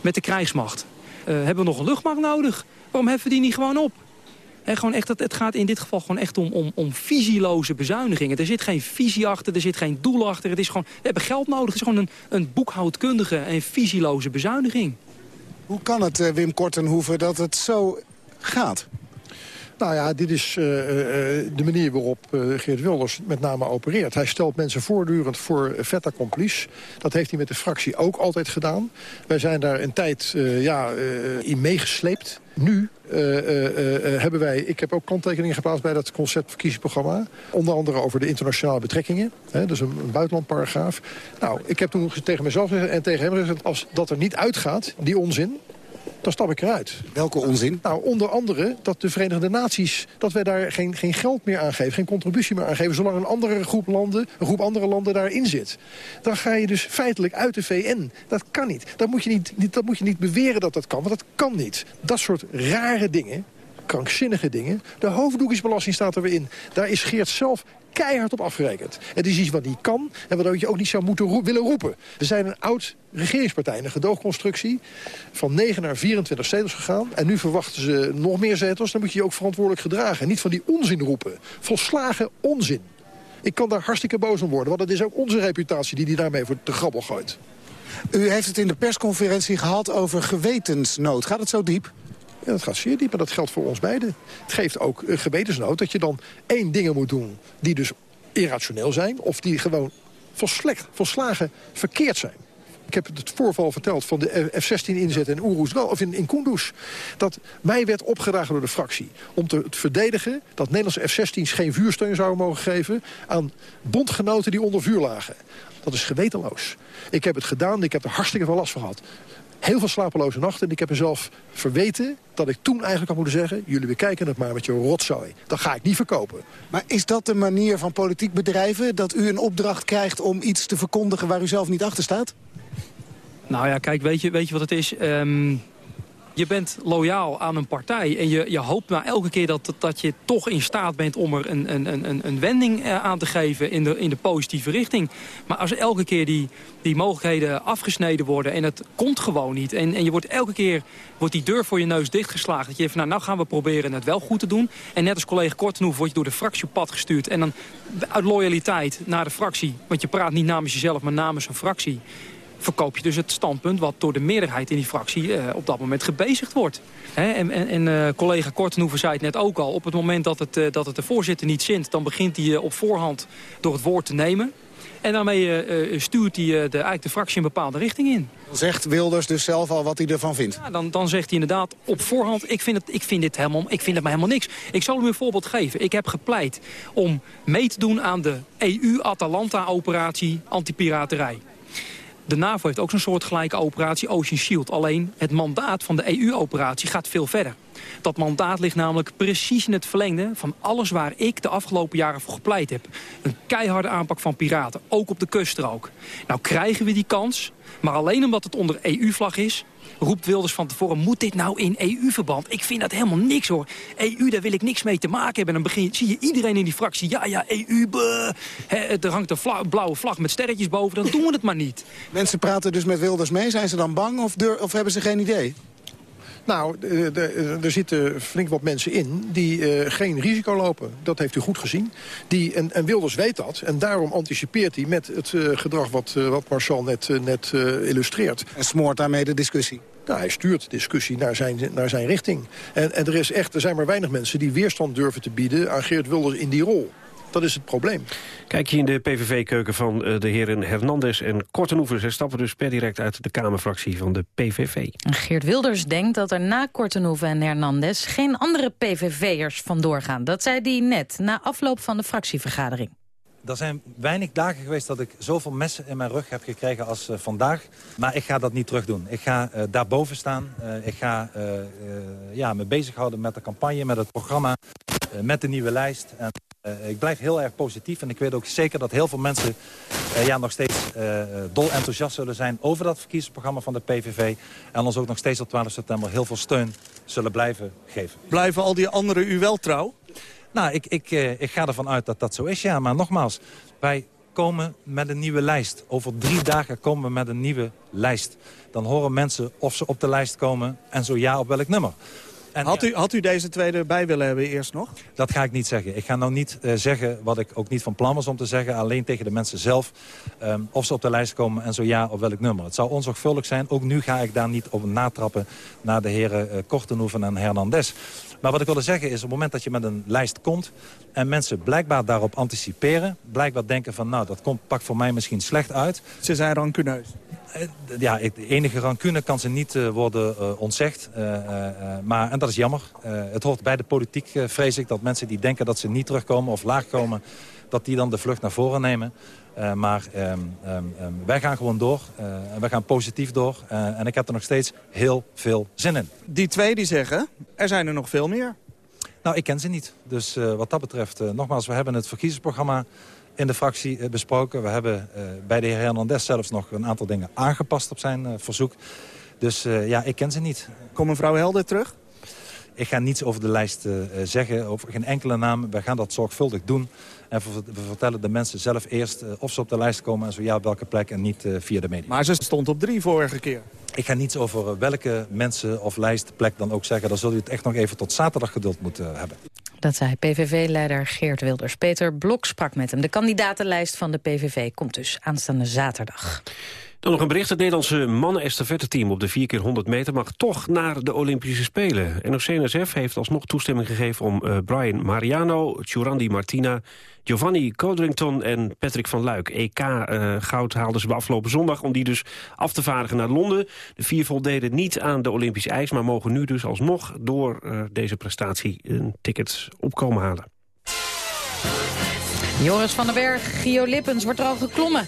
met de krijgsmacht. Uh, hebben we nog een luchtmacht nodig? Waarom heffen we die niet gewoon op? Gewoon echt, het gaat in dit geval gewoon echt om, om, om visieloze bezuinigingen. Er zit geen visie achter, er zit geen doel achter. Het is gewoon, we hebben geld nodig. Het is gewoon een, een boekhoudkundige en visieloze bezuiniging. Hoe kan het, uh, Wim Kortenhoeven, dat het zo gaat? Nou ja, dit is uh, uh, de manier waarop uh, Geert Wilders met name opereert. Hij stelt mensen voortdurend voor vet accomplis. Dat heeft hij met de fractie ook altijd gedaan. Wij zijn daar een tijd ja, in meegesleept. Nu hebben wij, ik heb ook kanttekeningen geplaatst bij dat conceptverkiezingsprogramma. Onder andere over de internationale betrekkingen. Hè, dus een, een buitenlandparagraaf. Nou, ik heb toen tegen mezelf en tegen hem gezegd... als dat er niet uitgaat, die onzin dan stap ik eruit. Welke onzin? Nou, onder andere dat de Verenigde Naties... dat wij daar geen, geen geld meer aan geven, geen contributie meer aan geven... zolang een andere groep landen, een groep andere landen daarin zit. Dan ga je dus feitelijk uit de VN. Dat kan niet. Dat moet je niet, dat moet je niet beweren dat dat kan, want dat kan niet. Dat soort rare dingen krankzinnige dingen. De hoofddoekjesbelasting staat er weer in. Daar is Geert zelf keihard op afgerekend. Het is iets wat niet kan en wat je ook niet zou moeten willen roepen. We zijn een oud regeringspartij, een gedoogconstructie... van 9 naar 24 zetels gegaan. En nu verwachten ze nog meer zetels. Dan moet je je ook verantwoordelijk gedragen. En niet van die onzin roepen. Volslagen onzin. Ik kan daar hartstikke boos om worden. Want het is ook onze reputatie die die daarmee voor de grabbel gooit. U heeft het in de persconferentie gehad over gewetensnood. Gaat het zo diep? Ja, dat gaat zeer diep, maar dat geldt voor ons beiden. Het geeft ook gewetensnood dat je dan één dingen moet doen... die dus irrationeel zijn of die gewoon volslekt, volslagen verkeerd zijn. Ik heb het voorval verteld van de F-16 inzet in Oeroes, of in, in. Dat mij werd opgedragen door de fractie om te verdedigen... dat Nederlandse F-16's geen vuursteun zouden mogen geven... aan bondgenoten die onder vuur lagen. Dat is gewetenloos. Ik heb het gedaan, ik heb er hartstikke veel last van gehad heel veel slapeloze nachten. En ik heb mezelf verweten dat ik toen eigenlijk had moeten zeggen... jullie bekijken het maar met je rotzooi. Dat ga ik niet verkopen. Maar is dat de manier van politiek bedrijven? Dat u een opdracht krijgt om iets te verkondigen waar u zelf niet achter staat? Nou ja, kijk, weet je, weet je wat het is? Um, je bent loyaal aan een partij en je, je hoopt maar elke keer dat, dat je toch in staat bent om er een, een, een, een wending eh, aan te geven in de, in de positieve richting. Maar als elke keer die, die mogelijkheden afgesneden worden en het komt gewoon niet. En, en je wordt elke keer wordt die deur voor je neus dichtgeslagen. Dat je even, nou, nou gaan we proberen het wel goed te doen. En net als collega Kortenhoef word je door de fractie op pad gestuurd. En dan uit loyaliteit naar de fractie, want je praat niet namens jezelf, maar namens een fractie verkoop je dus het standpunt wat door de meerderheid in die fractie uh, op dat moment gebezigd wordt. en en, en uh, collega Kortenhoeven zei het net ook al, op het moment dat het, uh, dat het de voorzitter niet zint, dan begint hij op voorhand door het woord te nemen. En daarmee stuurt hij de, eigenlijk de fractie een bepaalde richting in. Zegt Wilders dus zelf al wat hij ervan vindt? Ja, dan, dan zegt hij inderdaad op voorhand, ik vind, het, ik, vind dit helemaal, ik vind het maar helemaal niks. Ik zal u een voorbeeld geven. Ik heb gepleit om mee te doen aan de EU-Atalanta-operatie antipiraterij. De NAVO heeft ook zo'n soort gelijke operatie, Ocean Shield. Alleen het mandaat van de EU-operatie gaat veel verder. Dat mandaat ligt namelijk precies in het verlengde van alles waar ik de afgelopen jaren voor gepleit heb. Een keiharde aanpak van piraten, ook op de kuststrook. Nou krijgen we die kans, maar alleen omdat het onder EU-vlag is roept Wilders van tevoren, moet dit nou in EU-verband? Ik vind dat helemaal niks hoor. EU, daar wil ik niks mee te maken hebben. En dan begin, zie je iedereen in die fractie, ja, ja, EU, er hangt een blauwe vlag met sterretjes boven, dan doen we het maar niet. Mensen praten dus met Wilders mee, zijn ze dan bang of, of hebben ze geen idee? Nou, er zitten flink wat mensen in die uh, geen risico lopen. Dat heeft u goed gezien. Die, en, en Wilders weet dat. En daarom anticipeert hij met het uh, gedrag wat, uh, wat Marcel net, net illustreert. En smoort daarmee de discussie? Nou, hij stuurt de discussie naar zijn, naar zijn richting. En, en er, is echt, er zijn maar weinig mensen die weerstand durven te bieden aan Geert Wilders in die rol. Dat is het probleem. Kijk je in de PVV-keuken van eh, de heren Hernandez en Kortenhoeven. Zij stappen dus per direct uit de Kamerfractie van de PVV. Geert Wilders denkt dat er na Kortenhoeven en Hernandez... geen andere PVV'ers vandoor gaan. Dat zei hij net, na afloop van de fractievergadering. Er zijn weinig dagen geweest dat ik zoveel messen in mijn rug heb gekregen als uh, vandaag. Maar ik ga dat niet terug doen. Ik ga uh, daarboven staan. Uh, ik ga ja, me bezighouden met de campagne, met het programma, met de nieuwe lijst. En ik blijf heel erg positief en ik weet ook zeker dat heel veel mensen uh, ja, nog steeds uh, dol enthousiast zullen zijn over dat verkiezingsprogramma van de PVV. En ons ook nog steeds op 12 september heel veel steun zullen blijven geven. Blijven al die anderen u wel trouw? Nou, ik, ik, ik ga ervan uit dat dat zo is, ja. Maar nogmaals, wij komen met een nieuwe lijst. Over drie dagen komen we met een nieuwe lijst. Dan horen mensen of ze op de lijst komen en zo ja op welk nummer. En had, u, had u deze twee erbij willen hebben eerst nog? Dat ga ik niet zeggen. Ik ga nou niet uh, zeggen wat ik ook niet van plan was om te zeggen. Alleen tegen de mensen zelf. Um, of ze op de lijst komen en zo ja op welk nummer. Het zou onzorgvuldig zijn. Ook nu ga ik daar niet op natrappen naar de heren uh, Kortenhoeven en Hernandez. Maar wat ik wilde zeggen is, op het moment dat je met een lijst komt... en mensen blijkbaar daarop anticiperen... blijkbaar denken van, nou, dat komt, pakt voor mij misschien slecht uit. Ze zijn rancuneus. Ja, de enige rancune kan ze niet uh, worden uh, ontzegd. Maar, en dat is jammer. het hoort bij de politiek, vrees ik, dat mensen die denken dat ze niet terugkomen of laag komen... dat die dan de vlucht naar voren nemen. Maar um, um, um, wij gaan gewoon door. Uh, wij gaan positief door. En ik heb er nog steeds heel veel zin in. Die twee die zeggen, er zijn er nog veel meer. Nou, ik ken ze niet. Dus wat dat betreft, nogmaals, we hebben het verkiezingsprogramma in de fractie besproken. We hebben bij de heer Hernandez zelfs nog een aantal dingen aangepast op zijn verzoek. Dus ja, ik ken ze niet. Komt mevrouw Helder terug? Ik ga niets over de lijst zeggen, over geen enkele naam. Wij gaan dat zorgvuldig doen. En we vertellen de mensen zelf eerst of ze op de lijst komen... en zo ja, op welke plek en niet via de media. Maar ze stond op drie vorige keer. Ik ga niets over welke mensen of lijstplek dan ook zeggen. Dan zul je het echt nog even tot zaterdag geduld moeten hebben. Dat zei PVV-leider Geert Wilders. Peter Blok sprak met hem. De kandidatenlijst van de PVV komt dus aanstaande zaterdag. Dan nog een bericht. Het Nederlandse mannen-estafette-team op de 4x100 meter... mag toch naar de Olympische Spelen. NOC-NSF heeft alsnog toestemming gegeven om uh, Brian Mariano... Churandi Martina, Giovanni Codrington en Patrick van Luik. EK-goud uh, haalden ze afgelopen zondag om die dus af te vaardigen naar Londen. De vier voldeden niet aan de Olympische eis... maar mogen nu dus alsnog door uh, deze prestatie een ticket opkomen halen. Joris van den Berg, Gio Lippens, wordt er al geklommen.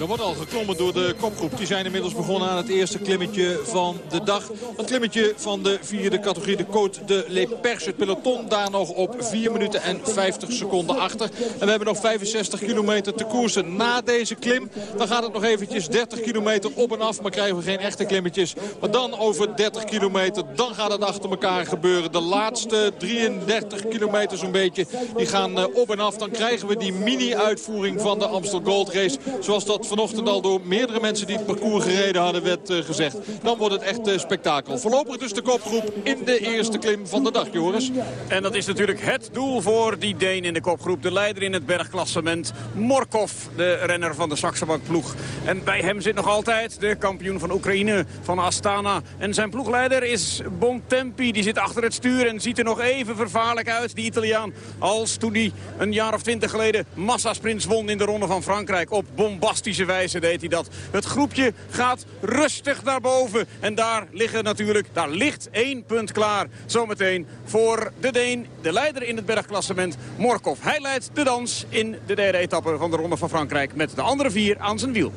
Er wordt al geklommen door de kopgroep. Die zijn inmiddels begonnen aan het eerste klimmetje van de dag. Een klimmetje van de vierde categorie, de Côte de Lepers. Het peloton daar nog op 4 minuten en 50 seconden achter. En we hebben nog 65 kilometer te koersen na deze klim. Dan gaat het nog eventjes 30 kilometer op en af. Maar krijgen we geen echte klimmetjes. Maar dan over 30 kilometer, dan gaat het achter elkaar gebeuren. De laatste 33 kilometer zo'n beetje, die gaan op en af. Dan krijgen we die mini-uitvoering van de Amstel Gold Race. Zoals dat vanochtend al door meerdere mensen die het parcours gereden hadden werd uh, gezegd. Dan wordt het echt uh, spektakel. Voorlopig dus de kopgroep in de eerste klim van de dag, Joris. En dat is natuurlijk het doel voor die Deen in de kopgroep. De leider in het bergklassement, Morkov, de renner van de Saxenbank ploeg. En bij hem zit nog altijd de kampioen van Oekraïne, van Astana. En zijn ploegleider is Bontempi. Die zit achter het stuur en ziet er nog even vervaarlijk uit, die Italiaan. Als toen hij een jaar of twintig geleden massasprints won in de Ronde van Frankrijk op bombastische wijze deed hij dat. Het groepje gaat rustig naar boven. En daar, liggen natuurlijk, daar ligt één punt klaar. Zometeen voor de Deen, de leider in het bergklassement, Morkov. Hij leidt de dans in de derde etappe van de Ronde van Frankrijk... met de andere vier aan zijn wiel.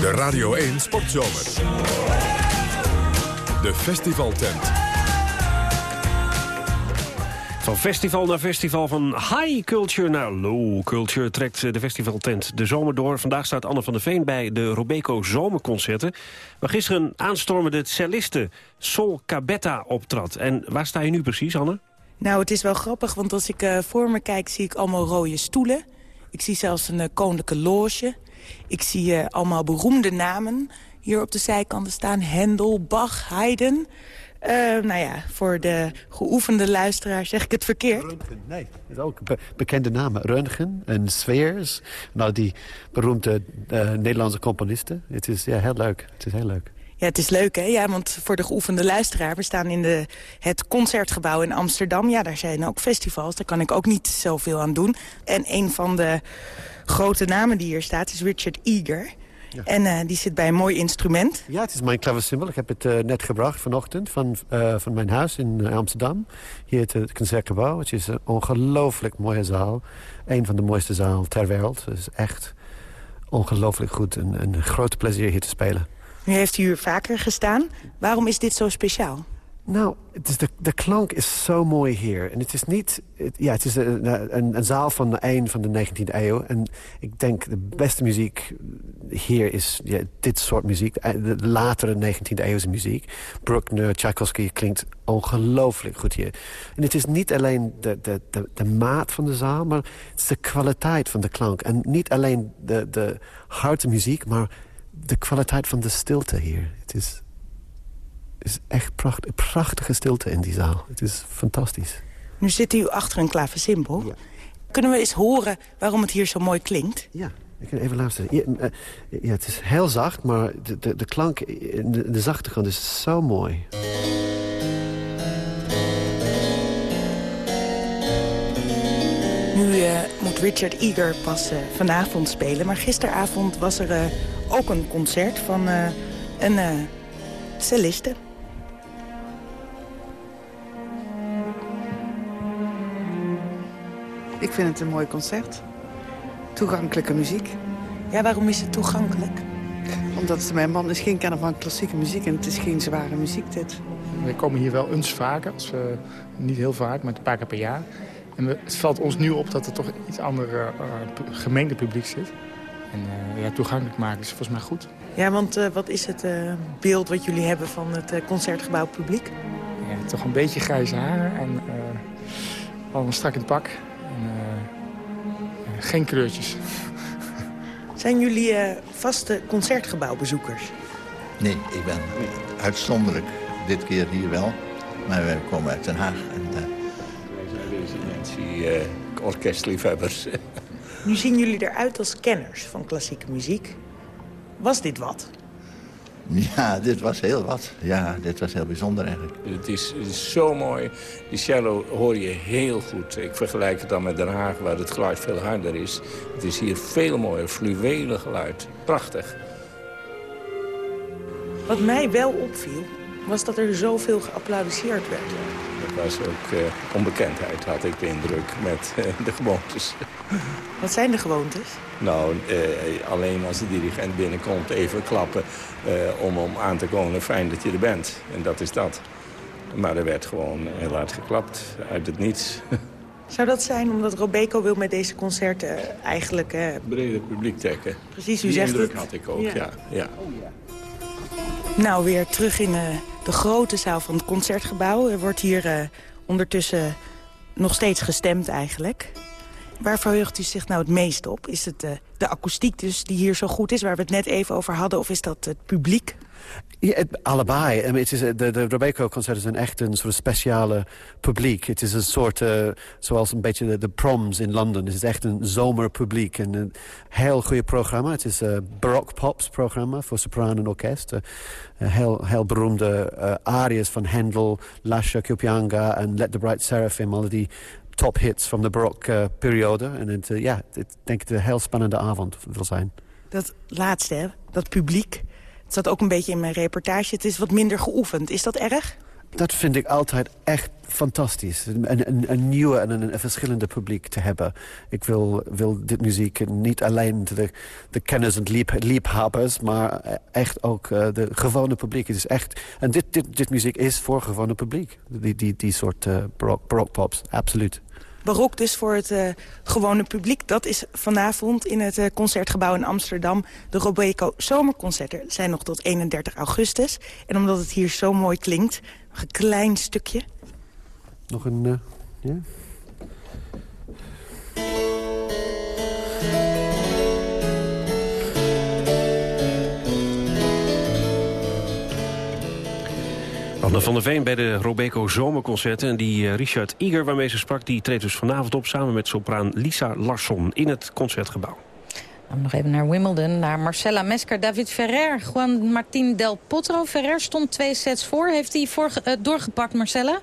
De Radio 1 Sportzomer. De festivaltent. Van festival naar festival, van high culture naar low culture... trekt de festivaltent de zomer door. Vandaag staat Anne van der Veen bij de Robeco Zomerconcerten... waar gisteren aanstormende celliste Sol Cabetta optrad. En waar sta je nu precies, Anne? Nou, het is wel grappig, want als ik uh, voor me kijk... zie ik allemaal rode stoelen. Ik zie zelfs een uh, koninklijke loge. Ik zie allemaal beroemde namen hier op de zijkanten staan. Hendel, Bach, Haydn... Uh, nou ja, voor de geoefende luisteraar zeg ik het verkeerd. Röntgen, nee. Dat is ook be bekende namen. Röntgen en Sweers. Nou, die beroemde uh, Nederlandse componisten. Het is ja, heel leuk. Het is heel leuk. Ja, het is leuk, hè? Ja, want voor de geoefende luisteraar... we staan in de, het Concertgebouw in Amsterdam. Ja, daar zijn ook festivals. Daar kan ik ook niet zoveel aan doen. En een van de grote namen die hier staat is Richard Eager... Ja. En uh, die zit bij een mooi instrument. Ja, het is mijn klaversymbol. Ik heb het uh, net gebracht vanochtend van, uh, van mijn huis in Amsterdam. Hier het Concertgebouw. Het is een ongelooflijk mooie zaal. Een van de mooiste zalen ter wereld. Het is echt ongelooflijk goed. Een, een groot plezier hier te spelen. Nu heeft u hier vaker gestaan. Waarom is dit zo speciaal? Nou, de, klank is zo mooi hier. En het is niet... Ja, het is een, een, zaal van de eind van de 19e eeuw. En ik denk de beste muziek hier is ja, dit soort muziek. De latere 19e eeuwse muziek. Bruckner, Tchaikovsky klinkt ongelooflijk goed hier. En het is niet alleen de, de, de, de maat van de zaal... maar het is de kwaliteit van de klank. En niet alleen de, de harde muziek... maar de kwaliteit van de stilte hier. Het is is echt pracht, prachtige stilte in die zaal. Het is fantastisch. Nu zit u achter een klaversymbol. Ja. Kunnen we eens horen waarom het hier zo mooi klinkt? Ja, ik kan even luisteren. Ja, ja, het is heel zacht, maar de, de, de klank, de, de zachte kant is zo mooi. Nu uh, moet Richard Eager pas uh, vanavond spelen. Maar gisteravond was er uh, ook een concert van een celliste. Ik vind het een mooi concert. Toegankelijke muziek. Ja, waarom is het toegankelijk? Omdat mijn man is geen kenner van klassieke muziek en het is geen zware muziek dit. We komen hier wel eens vaker, als we, niet heel vaak, maar een paar keer per jaar. En we, het valt ons nu op dat er toch iets ander uh, gemengde publiek zit. En uh, ja, toegankelijk maken is volgens mij goed. Ja, want uh, wat is het beeld wat jullie hebben van het concertgebouw publiek? Ja, toch een beetje grijze haren en al een strak in het pak. Geen kleurtjes. Zijn jullie uh, vaste concertgebouwbezoekers? Nee, ik ben uitzonderlijk dit keer hier wel. Maar wij komen uit Den Haag. En, uh... Wij zijn residentie uh, orkestliefhebbers. nu zien jullie eruit als kenners van klassieke muziek. Was dit wat? Ja, dit was heel wat. Ja, dit was heel bijzonder eigenlijk. Het is, het is, zo mooi. Die cello hoor je heel goed. Ik vergelijk het dan met Den Haag, waar het geluid veel harder is. Het is hier veel mooier, fluwele geluid. Prachtig. Wat mij wel opviel, was dat er zoveel geapplaudisseerd werd. Dat was ook uh, onbekendheid, had ik de indruk, met uh, de gewoontes. Wat zijn de gewoontes? Nou, uh, alleen als de dirigent binnenkomt even klappen om, om aan te komen. Fijn dat je er bent. En dat is dat. Maar er werd gewoon heel hard geklapt, uit het niets. Zou dat zijn omdat Robeco wil met deze concerten eigenlijk... Breder publiek trekken. Precies, u Die zegt indruk het. had ik ook, ja. ja. ja. Nou, weer terug in de grote zaal van het Concertgebouw. Er wordt hier uh, ondertussen nog steeds gestemd eigenlijk. Waar verheugt u zich nou het meest op? Is het uh, de akoestiek dus die hier zo goed is, waar we het net even over hadden... of is dat het publiek? Ja, het, allebei. I mean, het is, de de Robeco-concerten zijn echt een soort speciale publiek. Het is een soort, uh, zoals een beetje de, proms in Londen. Het is echt een zomerpubliek. En een heel goede programma. Het is een baroque pops programma voor sopraan en orkest. Uh, heel, heel beroemde uh, arias van Handel, Lascia Kupianga en Let the Bright Seraphim. Alle die top hits van de baroque periode. En het, ja, ik denk dat het een heel spannende avond wil zijn. Dat laatste, hè? dat publiek. Het zat ook een beetje in mijn reportage. Het is wat minder geoefend. Is dat erg? dat vind ik altijd echt fantastisch. Een, een, een nieuwe en een, een, verschillende publiek te hebben. Ik wil, wil dit muziek niet alleen de, de kenners en liep, liefhebbers... maar echt ook uh, de gewone publiek. Het is echt, en dit, dit, dit muziek is voor gewone publiek. Die, die, die soort uh, barok, pops, absoluut barok dus voor het uh, gewone publiek. Dat is vanavond in het uh, Concertgebouw in Amsterdam. De Robeco Zomerconcerten zijn nog tot 31 augustus. En omdat het hier zo mooi klinkt, nog een klein stukje. Nog een... Uh, ja? Anne van der Veen bij de Robeco Zomerconcerten. En die uh, Richard Iger waarmee ze sprak, die treedt dus vanavond op... samen met sopraan Lisa Larsson in het Concertgebouw. Dan nog even naar Wimbledon, naar Marcella Mesker, David Ferrer, Juan Martín Del Potro. Ferrer stond twee sets voor. Heeft hij uh, doorgepakt, Marcella?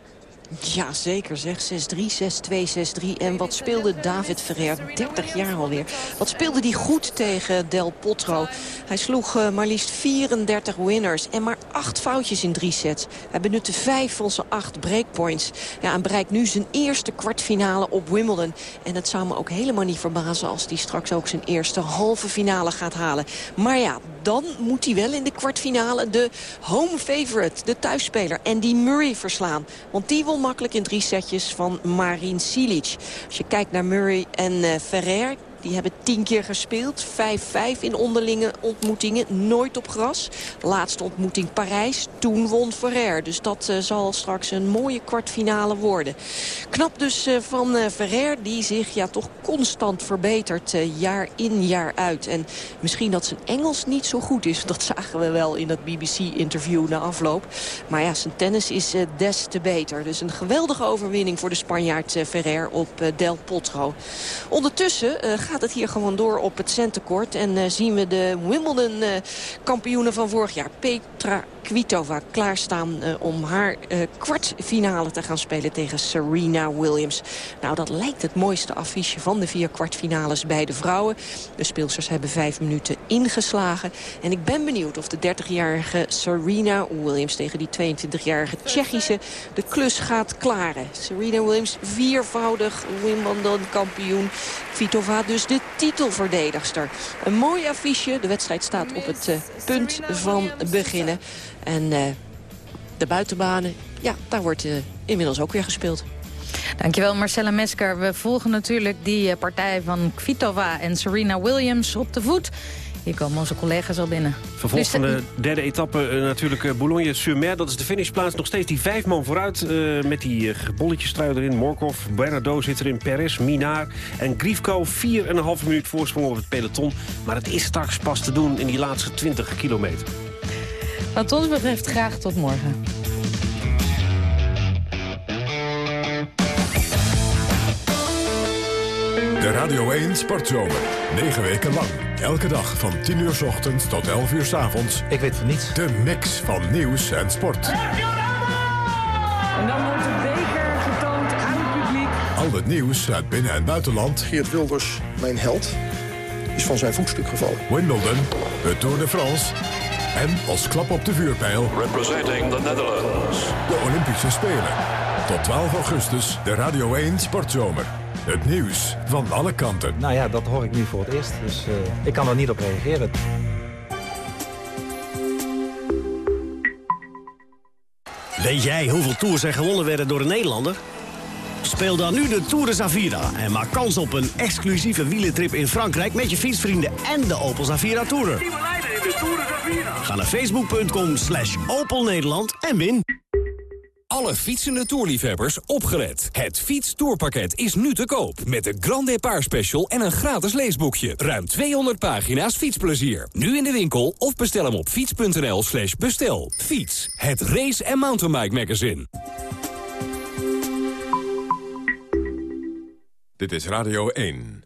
Ja, zeker zeg. 6-3, 6-2, 6-3. En wat speelde David Ferrer, 30 jaar alweer. Wat speelde die goed tegen Del Potro. Hij sloeg uh, maar liefst 34 winners en maar 8 foutjes in drie sets. Hij benutte 5 van zijn 8 breakpoints. Ja, en bereikt nu zijn eerste kwartfinale op Wimbledon. En het zou me ook helemaal niet verbazen als hij straks ook zijn eerste halve finale gaat halen. Maar ja, dan moet hij wel in de kwartfinale de home favorite, de thuisspeler, Andy Murray verslaan. Want die won makkelijk in drie setjes van Marin Silic. Als je kijkt naar Murray en uh, Ferrer... Die hebben tien keer gespeeld. 5-5 in onderlinge ontmoetingen. Nooit op gras. Laatste ontmoeting Parijs. Toen won Ferrer. Dus dat uh, zal straks een mooie kwartfinale worden. Knap dus uh, van uh, Ferrer. Die zich ja toch constant verbetert. jaar in jaar uit. En misschien dat zijn Engels niet zo goed is. Dat zagen we wel in dat BBC-interview na afloop. Maar ja, zijn tennis is des te beter. Dus een geweldige overwinning voor de Spanjaard Ferrer op Del Potro. Ondertussen gaat gaat het hier gewoon door op het centenkort. En uh, zien we de Wimbledon-kampioenen uh, van vorig jaar. Petra Kvitova klaarstaan uh, om haar uh, kwartfinale te gaan spelen tegen Serena Williams. Nou, dat lijkt het mooiste affiche van de vier kwartfinales bij de vrouwen. De speelsters hebben vijf minuten ingeslagen. En ik ben benieuwd of de 30-jarige Serena Williams tegen die 22-jarige Tsjechische de klus gaat klaren. Serena Williams, viervoudig Wimbledon-kampioen. Kvitova dus de titelverdedigster. Een mooi affiche. De wedstrijd staat op het uh, punt van beginnen. En uh, de buitenbanen, ja, daar wordt uh, inmiddels ook weer gespeeld. Dankjewel Marcella Mesker. We volgen natuurlijk die partij van Kvitova en Serena Williams op de voet. Hier komen onze collega's al binnen. Vervolg dus van de derde etappe uh, natuurlijk uh, Boulogne-sur-Mer. Dat is de finishplaats. Nog steeds die vijf man vooruit uh, met die bolletjestrui erin. Morkov, Bernardo zit erin, Perez, Minar en Grifko. Vier en een halve minuut voorsprong op het peloton. Maar het is straks pas te doen in die laatste 20 kilometer. Wat ons betreft graag tot morgen. De Radio 1 Sportzomer. 9 weken lang. Elke dag van 10 uur s ochtends tot 11 uur s avonds. Ik weet van niets. De mix van nieuws en sport. En dan wordt de beker getoond aan het publiek. Al het nieuws uit binnen- en buitenland. Geert Wilders, mijn held, is van zijn voetstuk gevallen. Wimbledon, de Tour de France... En als klap op de vuurpijl... Representing the Netherlands. De Olympische Spelen. Tot 12 augustus, de Radio 1 Sportzomer. Het nieuws van alle kanten. Nou ja, dat hoor ik nu voor het eerst. Dus uh, ik kan er niet op reageren. Weet jij hoeveel tours er gewonnen werden door een Nederlander? Speel dan nu de Tour de Zavira en maak kans op een exclusieve wielentrip in Frankrijk... met je fietsvrienden en de Opel Zavira Tourer. Ga naar facebook.com slash Opel Nederland en win. Alle fietsende toerliefhebbers opgelet. Het fietstoerpakket is nu te koop. Met de Grand Depart Special en een gratis leesboekje. Ruim 200 pagina's fietsplezier. Nu in de winkel of bestel hem op fiets.nl slash bestel. Fiets, het race- en mountainbike magazine. Dit is Radio 1.